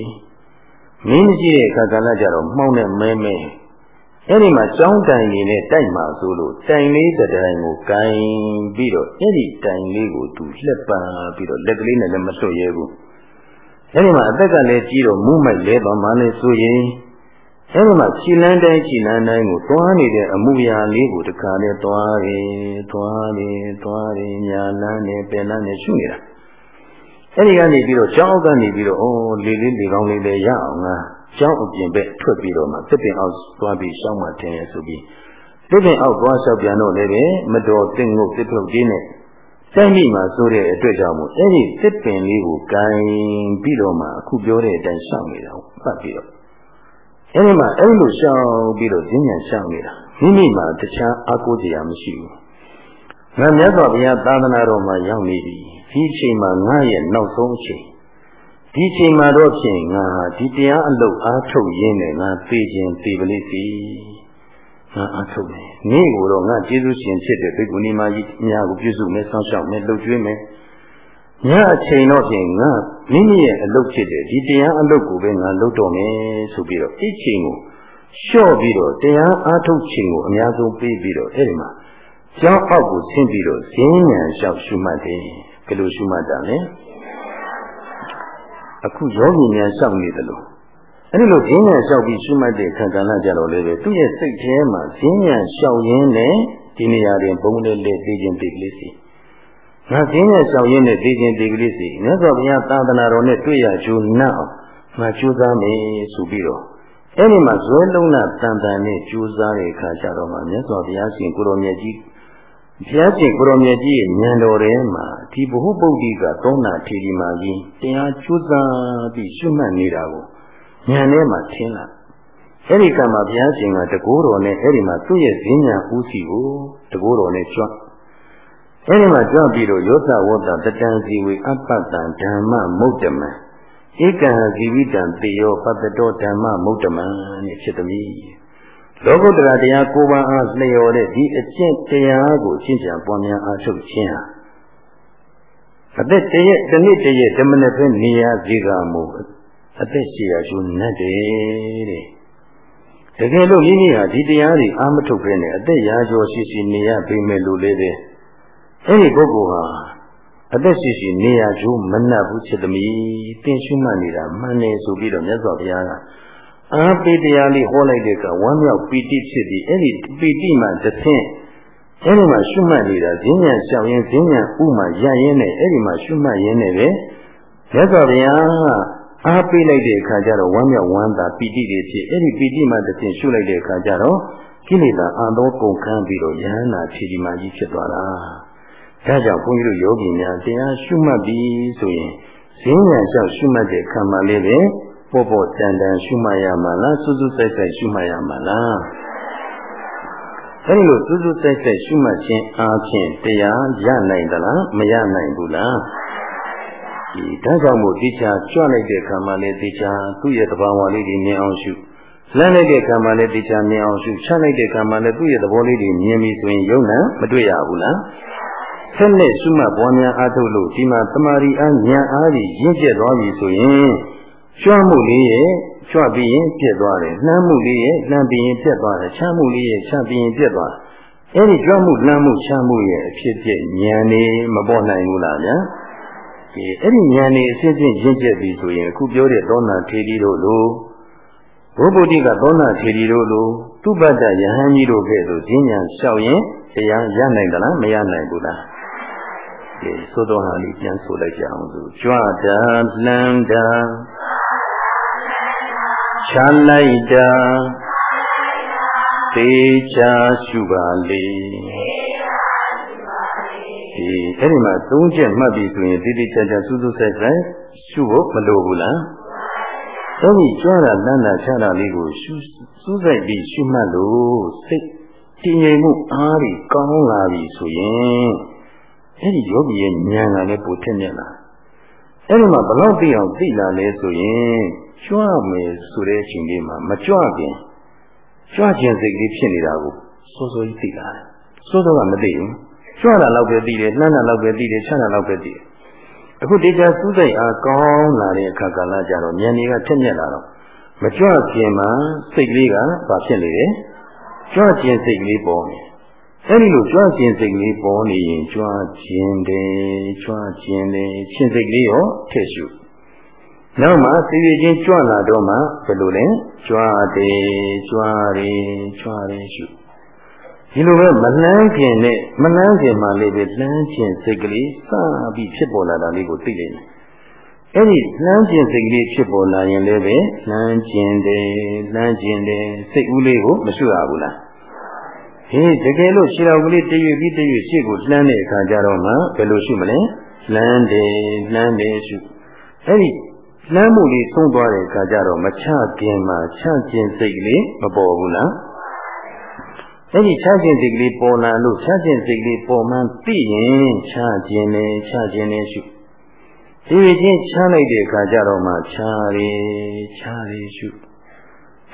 မင်းမရှိတဲ့အခါကလည်းကြတော့မှောင်နဲ့မဲမဲ အဲ့ဒီမှာကြောင်းတိုင်နေနဲ့တိုက်မှာဆိုလို့တိုင်လေးတိုင်ကိုကင်ပြီးတော့အဲ့ဒီတိုင်လေးကိုသူလှက်ပန်ပြီးတော့လက်ကလေးနဲ့လည်းမဆွတ်ရဲဘူးအဲ့ဒီမှာအသက်ကလည်းကြီးတော့မူးမိုက်လဲသွားမှလည်းဆိုရင်အဲ့ဒီမှာခြိလန်းတိုင်းခြိလန်းတိုင်းကိုသွားနေတဲ့အမှုရာလေးကိုတခါနဲ့သွားတယ်သွားတယ်သွားတယ်ညာလန်းနဲ့ပင်လန်းနဲ့ရှုနေတာ အဲ့ဒီကနေပြီးတော့ကျောင်းကနေပြီးတော့အိုးလေလေးလေကောင်းလေးလေးရအောင်ငါကျောင်းအပြင်ဘက်ထွက်ပြီးတော့မှတစ်ပင်အောက်သွားပြီးရှောင်းမှထင်ရဆိုပြီးတစ်ပင်အောက်သွားလျှောက်ပြန်တော့လည်းပဲမတော်သိငုတ်တစ်ထုတ်ကြီးနဲ့တိုက်မိမှာဆိုတဲ့အတွက်ကြောင့်မို့အဲ့ဒီတစ်ပင်လေးကိုကင်ပြီးတော့မှအခုပြောတဲ့အတိုင်းရှောင်းနေတာပတ်ပြီးတော့အဲ့ဒီမှာအဲ့လိုရှောင်းပြီးတော့ဈဉ္ညာရှောင်းနေတာမိမိမှာတခြားအာကိုးစရာမရှိဘူးငါမြတ်စွာဘုရားသာသနာတော်မှာရောက်နေပြီ ဒီအချိန်မှာငါရဲ့နောက်ဆုံးအချိန်ဒီအချိန်မှာတော့ဖြင့်ငါဟာဒီတရားအလုပ်အားထုတ်ရင်းနဲ့ငါသိခြင်းသိပလိစီငါအားထုတ်မယ်နေ့ကိုတော့ငါကျေးဇူးရှင်ဖြစ်တဲ့ဘိက္ခုနီမကြီးများကိုပြုစုမယ်ဆောင်းရှောက်မယ်လှုပ်ကျွေးမယ်ညအချိန်တော့ဖြင့်ငါမိမိရဲ့အလုပ်ဖြစ်တဲ့ဒီတရားအလုပ်ကိုပဲငါလုပ်တော့မယ်ဆိုပြီးတော့ဒီချိန်ကိုလျှော့ပြီးတော့တရားအားထုတ်ချိန်ကိုအများဆုံးပေးပြီးတော့အဲ့ဒီမှာကျောင်းအောက်ကိုဆင်းပြီးတော့ဈဉ္ဉံလျှောက်ရှုမှတ်တယ် ဘယ်လိုရှုမှတ်တာလဲအခုယောဂီများလျှောက်နေတယ်လို့အဲ့ဒီလိုဈဉ္ဉံလျှောက်ပြီးရှုမှတ်တဲ့ခန္ဓာနာကြတော့လေပဲသူ့ရဲ့စိတ်ထဲမှာဈဉ္ဉံလျှောက်ရင်းနဲ့ဒီနေရာတွင်ဘုံလေးလေးသိခြင်းသိကလေးစီငါဈဉ္ဉံလျှောက်ရင်းနဲ့သိခြင်းသိကလေးစီမြတ်စွာဘုရားသာသနာတော်နဲ့တွေ့ရကြိုးနတ်အောင်ငါကြိုးစားမယ်ဆိုပြီးတော့အဲ့ဒီမှာဇွဲလုံးနာတန်တန်နဲ့ကြိုးစားတဲ့အခါကျတော့မှမြတ်စွာဘုရားရှင်ကိုရောမြတ်ကြီး ဘုရားရှင်ကိုရောမြတ်ကြီးရဲ့ဉာဏ်တော်ထဲမှာဒီဘ ഹു ပုဒ္ဓိကသုံးနာထေဒီမာကြီးတရားကျိုးစားပြီးရှုမှတ်နေတာကိုဉာဏ်ထဲမှာထင်လာအဲ့ဒီကံမှာဘုရားရှင်ကတကိုးတော်နဲ့အဲ့ဒီမှာသူ့ရဲ့ဈဉ္ညာဥစီကိုတကိုးတော်နဲ့ကြွအဲ့ဒီမှာကြွပြီးတော့ယောသဝတ္တတတံစီဝေအပ္ပတံဓမ္မမုဒ္ဓမံဧကံဇီဝိတံတေယောပတ္တတောဓမ္မမုဒ္ဓမံနဲ့ဖြစ်သည် လောကုတ္တရာတရားကိုးပါးအားလျော်တဲ့ဒီအကျင့်တရားကိုရှင်းပြပွားများအားထုတ်ခြင်းဟာအသက်တရက်တစ်နှစ်တရက်ဓမ္မနဲ့ပဲနေရစီကမူအသက်ရှိရာကျိုးနဲ့တယ်တဲ့တကယ်လို့မိမိဟာဒီတရားတွေအာမထုတ်ပဲနဲ့အသက်ရာကျော်ရှိရှိနေရပေမဲ့လို့လေတဲ့အဲ့ဒီပုဂ္ဂိုလ်ဟာအသက်ရှိရှိနေရကျိုးမနှက်ဘူးဖြစ်သမီးတင်ရှုမှတ်နေတာမှန်တယ်ဆိုပြီးတော့မြတ်စွာဘုရားက အာပိတရားလေးဟောလိုက်တဲ့ကဝမ်းမြောက်ပီတိဖြစ်ပြီးအဲ့ဒီပီတိမှတစ်ဆင့်အဲ့ဒီမှာရှုမှတ်နေတာဈဉ္ဉံရှောင်ရင်ဈဉ္ဉံဥမှရရင်နဲ့အဲ့ဒီမှာရှုမှတ်ရင်းနဲ့ပဲမြတ်စွာဘုရားအားပေးလိုက်တဲ့အခါကျတော့ဝမ်းမြောက်ဝမ်းသာပီတိတွေဖြစ်အဲ့ဒီပီတိမှတစ်ဆင့်ရှုလိုက်တဲ့အခါကျတော့ကိလေသာအံသောကုန်ခန်းပြီးတော့ယဟန္တာခြေဒီမှာကြီးဖြစ်သွားတာဒါကြောင့်ဘုန်းကြီးတို့ယောဂီများတရားရှုမှတ်ပြီးဆိုရင်ဈဉ္ဉံလျှောက်ရှုမှတ်တဲ့ခံမှလေးပဲ ပေါ်ပေါ်တန်တန်ရှုမှတ်ရမှာလားစူးစူးစိုက်စိုက်ရှုမှတ်ရမှာလားအဲဒီလိုစူးစူးစိုက်စိုက်ရှုမှတ်ခြင်းအားဖြင့်တရားရနိုင်သလားမရနိုင်ဘူးလားဒီဒါကြောင့်မို့တရားကြွလိုက်တဲ့ခံမှလေးတရားသူ့ရဲ့သဘာဝလေးတွေမြင်အောင်ရှုလမ်းလိုက်တဲ့ခံမှလည်းတရားမြင်အောင်ရှုချလိုက်တဲ့ခံမှလည်းသူ့ရဲ့သဘောလေးတွေမြင်ပြီးဆိုရင်ယုံနာမတွေ့ရဘူးလားဆက်နဲ့ရှုမှတ်ပွားများအားထုတ်လို့ဒီမှာတမာရီအားဉာဏ်အားကြီးရင့်ကျက်သွားပြီဆိုရင် ကြွမှုလေးရဲ့ကြွပြီးရင်ပြက်သွားတယ်နှမ်းမှုလေးရဲ့နှမ်းပြီးရင်ပြက်သွားတယ်ချမ်းမှုလေးရဲ့ချမ်းပြီးရင်ပြက်သွားတယ်အဲ့ဒီကြွမှုလမ်းမှုချမ်းမှုရဲ့အဖြစ်ဖြစ်ဉာဏ်နေမပေါ်နိုင်ဘူးလားဗျာဒီအဲ့ဒီဉာဏ်နေအစစ်စစ်ရင့်ကျက်ပြီဆိုရင်အခုပြောတဲ့သောနာထေရီတို့လိုဘုဗ္ဗတိကသောနာထေရီတို့လိုသူပတ္တယဟန်ကြီးတို့ကဲ့သို့ဈဉ္ဉံလျှောက်ရင်တရားရနိုင်သလားမရနိုင်ဘူးလားဒီသို့တော်ဟာလေးပြန်ဆိုလိုက်ကြအောင်ဆိုကြွတာလန်းတာ ချမ်းလိုက်တာသေချာရှုပါလေဒီအဲ့ဒီမှာသုံးချက်မှတ်ပြီဆိုရင်တိတိကျကျစူးစူးဆိုင်ဆိုင်ရှုဖို့မလိုဘူးလားအဲ့ဒီကြွတာလန်းတာချတာလေးကိုရှုစူးစိုက်ပြီးရှုမှတ်လို့စိတ်တည်ငြိမ်မှုအားကြီးကောင်းလာပြီဆိုရင်အဲ့ဒီယောဂီရဲ့ဉာဏ်ကလည်းပိုထက်မြက်လာအဲ့ဒီမှာဘလောက်သိအောင်သိလာလဲဆိုရင် ကြွမယ်ဆိုတဲ့အချိန်လေးမှာမကြွခင်ကြွခြင်းစိတ်ကလေးဖြစ်နေတာကိုစိုးစိုးကြီးသိလာတယ်စိုးစိုးကမသိဘူးကြွတာလောက်ပဲသိတယ်နှမ်းတာလောက်ပဲသိတယ်ချမ်းတာလောက်ပဲသိတယ်အခုတေချာစူးစိတ်အားကောင်းလာတဲ့အခါကာလကြတော့ဉာဏ်တွေကထက်မြက်လာတော့မကြွခင်မှာစိတ်ကလေးကဘာဖြစ်နေလဲကြွခြင်းစိတ်ကလေးပေါ်နေအဲဒီလိုကြွခြင်းစိတ်ကလေးပေါ်နေရင်ကြွခြင်းတယ်ကြွခြင်းတယ်ခြင်းစိတ်ကလေးရောထည့်ရှု နောက်မှသိရချင်းကြွလာတော့မှဘယ်လိုလဲကြွတယ်ကြွတယ်ကြွတယ်ရှုဒီလိုပဲမနှမ်းခင်နဲ့မနှမ်းခင်မှလေးပဲနှမ်းခြင်းစိတ်ကလေးစပြီးဖြစ်ပေါ်လာတာလေးကိုသိနေတယ်အဲ့ဒီနှမ်းခြင်းစိတ်ကလေးဖြစ်ပေါ်လာရင်လည်းပဲနှမ်းခြင်းတယ်နှမ်းခြင်းတယ်စိတ်ဦးလေးကိုမရှုရဘူးလားဟေးတကယ်လို့ရှည်တော်ကလေးတရွေ့ပြီးတရွေ့ရှေ့ကိုလှမ်းတဲ့အခါကျတော့မှဘယ်လိုရှုမလဲလှမ်းတယ်လှမ်းတယ်ရှုအဲ့ဒီ လှမ်းမှုလေးသုံးသွားတဲ့အခါကျတော့မချခင်မှာချခြင်းစိတ်ကလေးမပေါ်ဘူးလားအဲ့ဒီချခြင်းစိတ်ကလေးပေါ်လာလို့ချခြင်းစိတ်ကလေးပေါ်မှန်းသိရင်ချခြင်းနဲ့ချခြင်းနဲ့ရှုဒီချင်းချမ်းလိုက်တဲ့အခါကျတော့မှချားရီချားရီရှု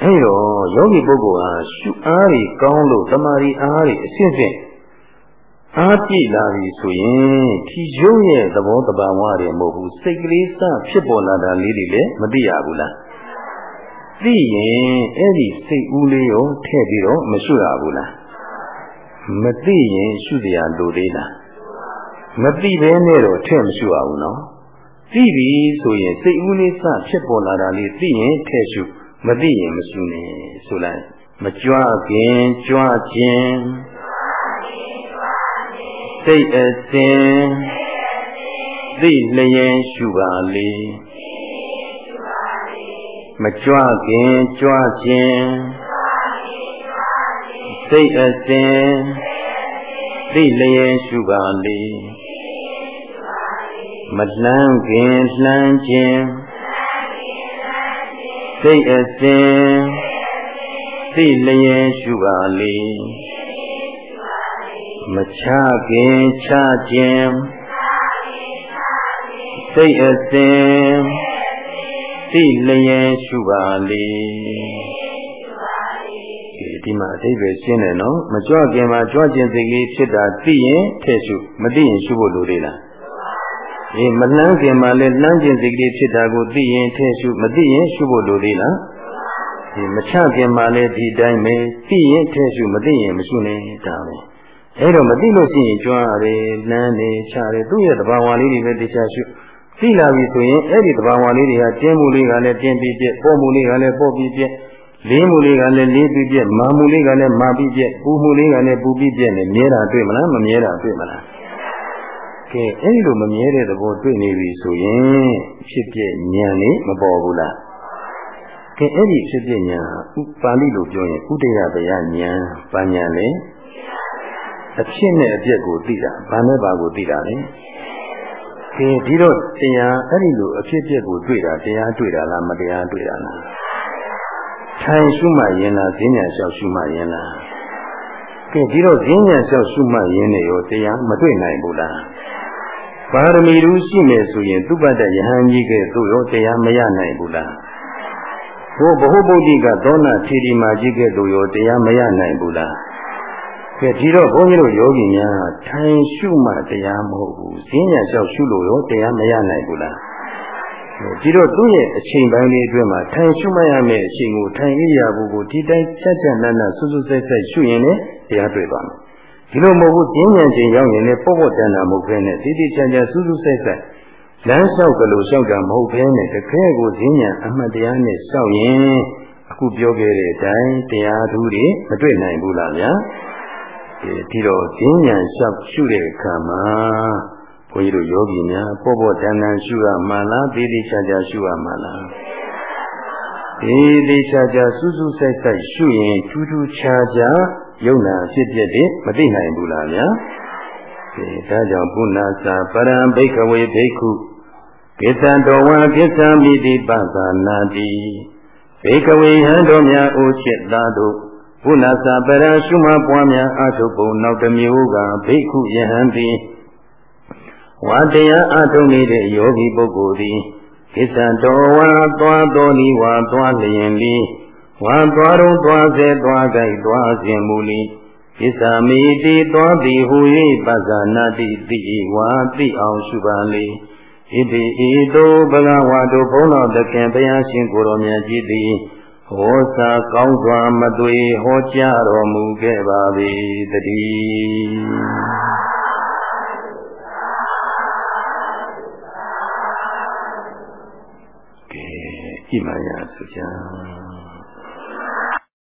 အဲတော့ယောဂီပုဂ္ဂိုလ်ဟာရှုအားကြီးကောင်းလို့တမာရီအားကြီးအစစ်စစ် အားပြည့်လာပြီဆိုရင်ဒီရုပ်ရဲ့သဘောတဘာဝတွေမဟုတ်ဘူးစိတ်ကလေးစဖြစ်ပေါ်လာတာလေးတွေလည်းမသိရဘူးလားသိရင်အဲ့ဒီစိတ်ဦးလေးကိုထည့်ပြီးတော့မရှုရဘူးလားမသိရင်ရှုစရာလိုသေးလားမသိဘဲနဲ့တော့ထည့်မရှုရဘူးနော်သိပြီဆိုရင်စိတ်ဦးလေးစဖြစ်ပေါ်လာတာလေးသိရင်ထည့်ရှုမသိရင်မရှုနဲ့ဆိုလိုက်မကြွခင်ကြွခြင်း စိတ်အစဉ်သိလျင်ရှုပါလေမကြွခင်ကြွခြင်းစိတ်အစဉ်သိလျင်ရှုပါလေမလှမ်းခင်လှမ်းခြင်းစိတ်အစဉ်သိလျင်ရှုပါလေ မချခင်ချခြင်းစိတ်အစဉ်သိလျင်ရှုပါလေဒီမှာအဓိပ္ပာယ်ရှင်းတယ်နော်မကြွခင်မှာကြွခြင်းစိတ်လေးဖြစ်တာသိရင်ထည့်ရှုမသိရင်ရှုဖို့လိုသေးလားဒီမနှမ်းခင်မှာလည်းနှမ်းခြင်းစိတ်ကလေးဖြစ်တာကိုသိရင်ထဲရှုမသိရင်ရှုဖို့လိုသေးလားဒီမချခင်မှာလည်းဒီတိုင်းပဲသိရင်ထဲရှုမသိရင်မရှုနဲ့ဒါပဲ အဲတော့မသိလို့ရှိရင်ကြွားရတယ်နှမ်းနေချတယ်သူ့ရဲ့တဘာဝလေးတွေပဲတရားရှုသိလာပြီဆိုရင်အဲ့ဒီတဘာဝလေးတွေဟာတင်းမှုလေးကလည်းတင်းပြီးပြက်ပေါ်မှုလေးကလည်းပေါ်ပြီးပြက်လေးမှုလေးကလည်းလေးပြီးပြက်မာမှုလေးကလည်းမာပြီးပြက်ပူမှုလေးကလည်းပူပြီးပြက်နဲ့မြဲတာတွေ့မလားမမြဲတာတွေ့မလားကဲအဲ့ဒီလိုမမြဲတဲ့သဘောတွေ့နေပြီဆိုရင်ဖြစ်ပြဉာဏ်လေးမပေါ်ဘူးလားကဲအဲ့ဒီဖြစ်ပြဉာဏ်ဥပါဠိလိုပြောရင်ဥဒယတယဉာဏ်ပညာလေ အဖြစ်နဲ့အပြက်ကိုသိတာဘာနဲ့ဘာကိုသိတာလဲကဲဒီတော့တရားအဲ့ဒီလိုအဖြစ်ပြက်ကိုတွေ့တာတရားတွေ့တာလားမတရားတွေ့တာလားထိုင်ရှုမှရင်လားဈဉ္ညာလျှောက်ရှုမှရင်လားကဲဒီတော့ဈဉ္ညာလျှောက်ရှုမှရင်နေရောတရားမတွေ့နိုင်ဘူးလားပါရမီရူးရှိမယ်ဆိုရင်သူပတ္တယဟန်ကြီးကဲ့သို့ရောတရားမရနိုင်ဘူးလားဘို့ဘဟုဗုဒ္ဓကသောနာထေရီမာကြီးကဲ့သို့ရောတရားမရနိုင်ဘူးလား ကဲဒီတော့ဘုန်းကြီးတို့ယောဂီများထိုင်ရှုမှတရားမဟုတ်ဘူးဈဉ္ညာလျှောက်ရှုလို့ရောတရားမရနိုင်ဘူးလားဒီတော့သူ့ရဲ့အချိန်ပိုင်းလေးအတွင်းမှာထိုင်ရှုမှရမယ့်အချိန်ကိုထိုင်ရရဘူးကိုဒီတိုင်းချက်ချက်နက်နက်စွစွစိတ်စိတ်ရှုရင်လည်းတရားတွေ့ပါမယ်ဒီလိုမဟုတ်ဘူးကျင်းဉဏ်ချင်းရောက်ရင်လည်းပေါ့ပေါ့တန်တာမဟုတ်ဘဲနဲ့တိတိကျကျစူးစူးဆိုင်ဆိုင်လမ်းလျှောက်ကလေးလျှောက်တာမဟုတ်ဘဲနဲ့တကယ်ကိုဈဉ္ဉံအမှတ်တရားနဲ့လျှောက်ရင်အခုပြောခဲ့တဲ့အတိုင်းတရားဓုတွေမတွေ့နိုင်ဘူးလားဗျာ ဒီတော့ဈဉ္ဉံလျှောက်ရှုတဲ့အခါမှာဘုန်းကြီးတို့ယောဂီများပေါ့ပေါ့တန်တန်ရှုရမှလားတိတိကျကျရှုရမှလားဒီတိကျကျစူးစူးဆိုင်ဆိုင်ရှုရင်ထူးထူးခြားခြားယုံနာဖြစ်ဖြစ်တွေမသိနိုင်ဘူးလားဗျာဒီဒါကြောင့်ပုဏ္ဏစာပရံဘိကဝေဘိက္ခုကိစ္စတော်ဝါကိစ္စမိတိပသနာတိဘေကဝေဟံတော်များအိုချစ်သားတို့ ဘုနာစာပရရှုမပွားများအထုပ်ပုံနောက်တစ်မျိုးကဘိက္ခုယဟန်သည်ဝါတရားအထုံနေတဲ့ယောဂီပုဂ္ဂိုလ်သည်ကိစ္စတော်ဝါသွားတော်ဤဝါသွားလျင်လီဝါသွားတော်သွားစေသွားကြိုက်သွားခြင်းမူလီကိစ္စမိတိသွားသည်ဟူ၍ပဇာနာတိတိဝါတိအောင်ရှုပါလေ။ဣတိဤသို့ဘဂဝါတို့ဘုန်းတော်သခင်ဘုရားရှင်ကိုယ်တော်မြတ်ကြီးသည် ဟောစာကောင်းစွာမသွေဟောကြားတော်မူခဲ့ပါ၏တည်းကဲဣမယဆိုကြ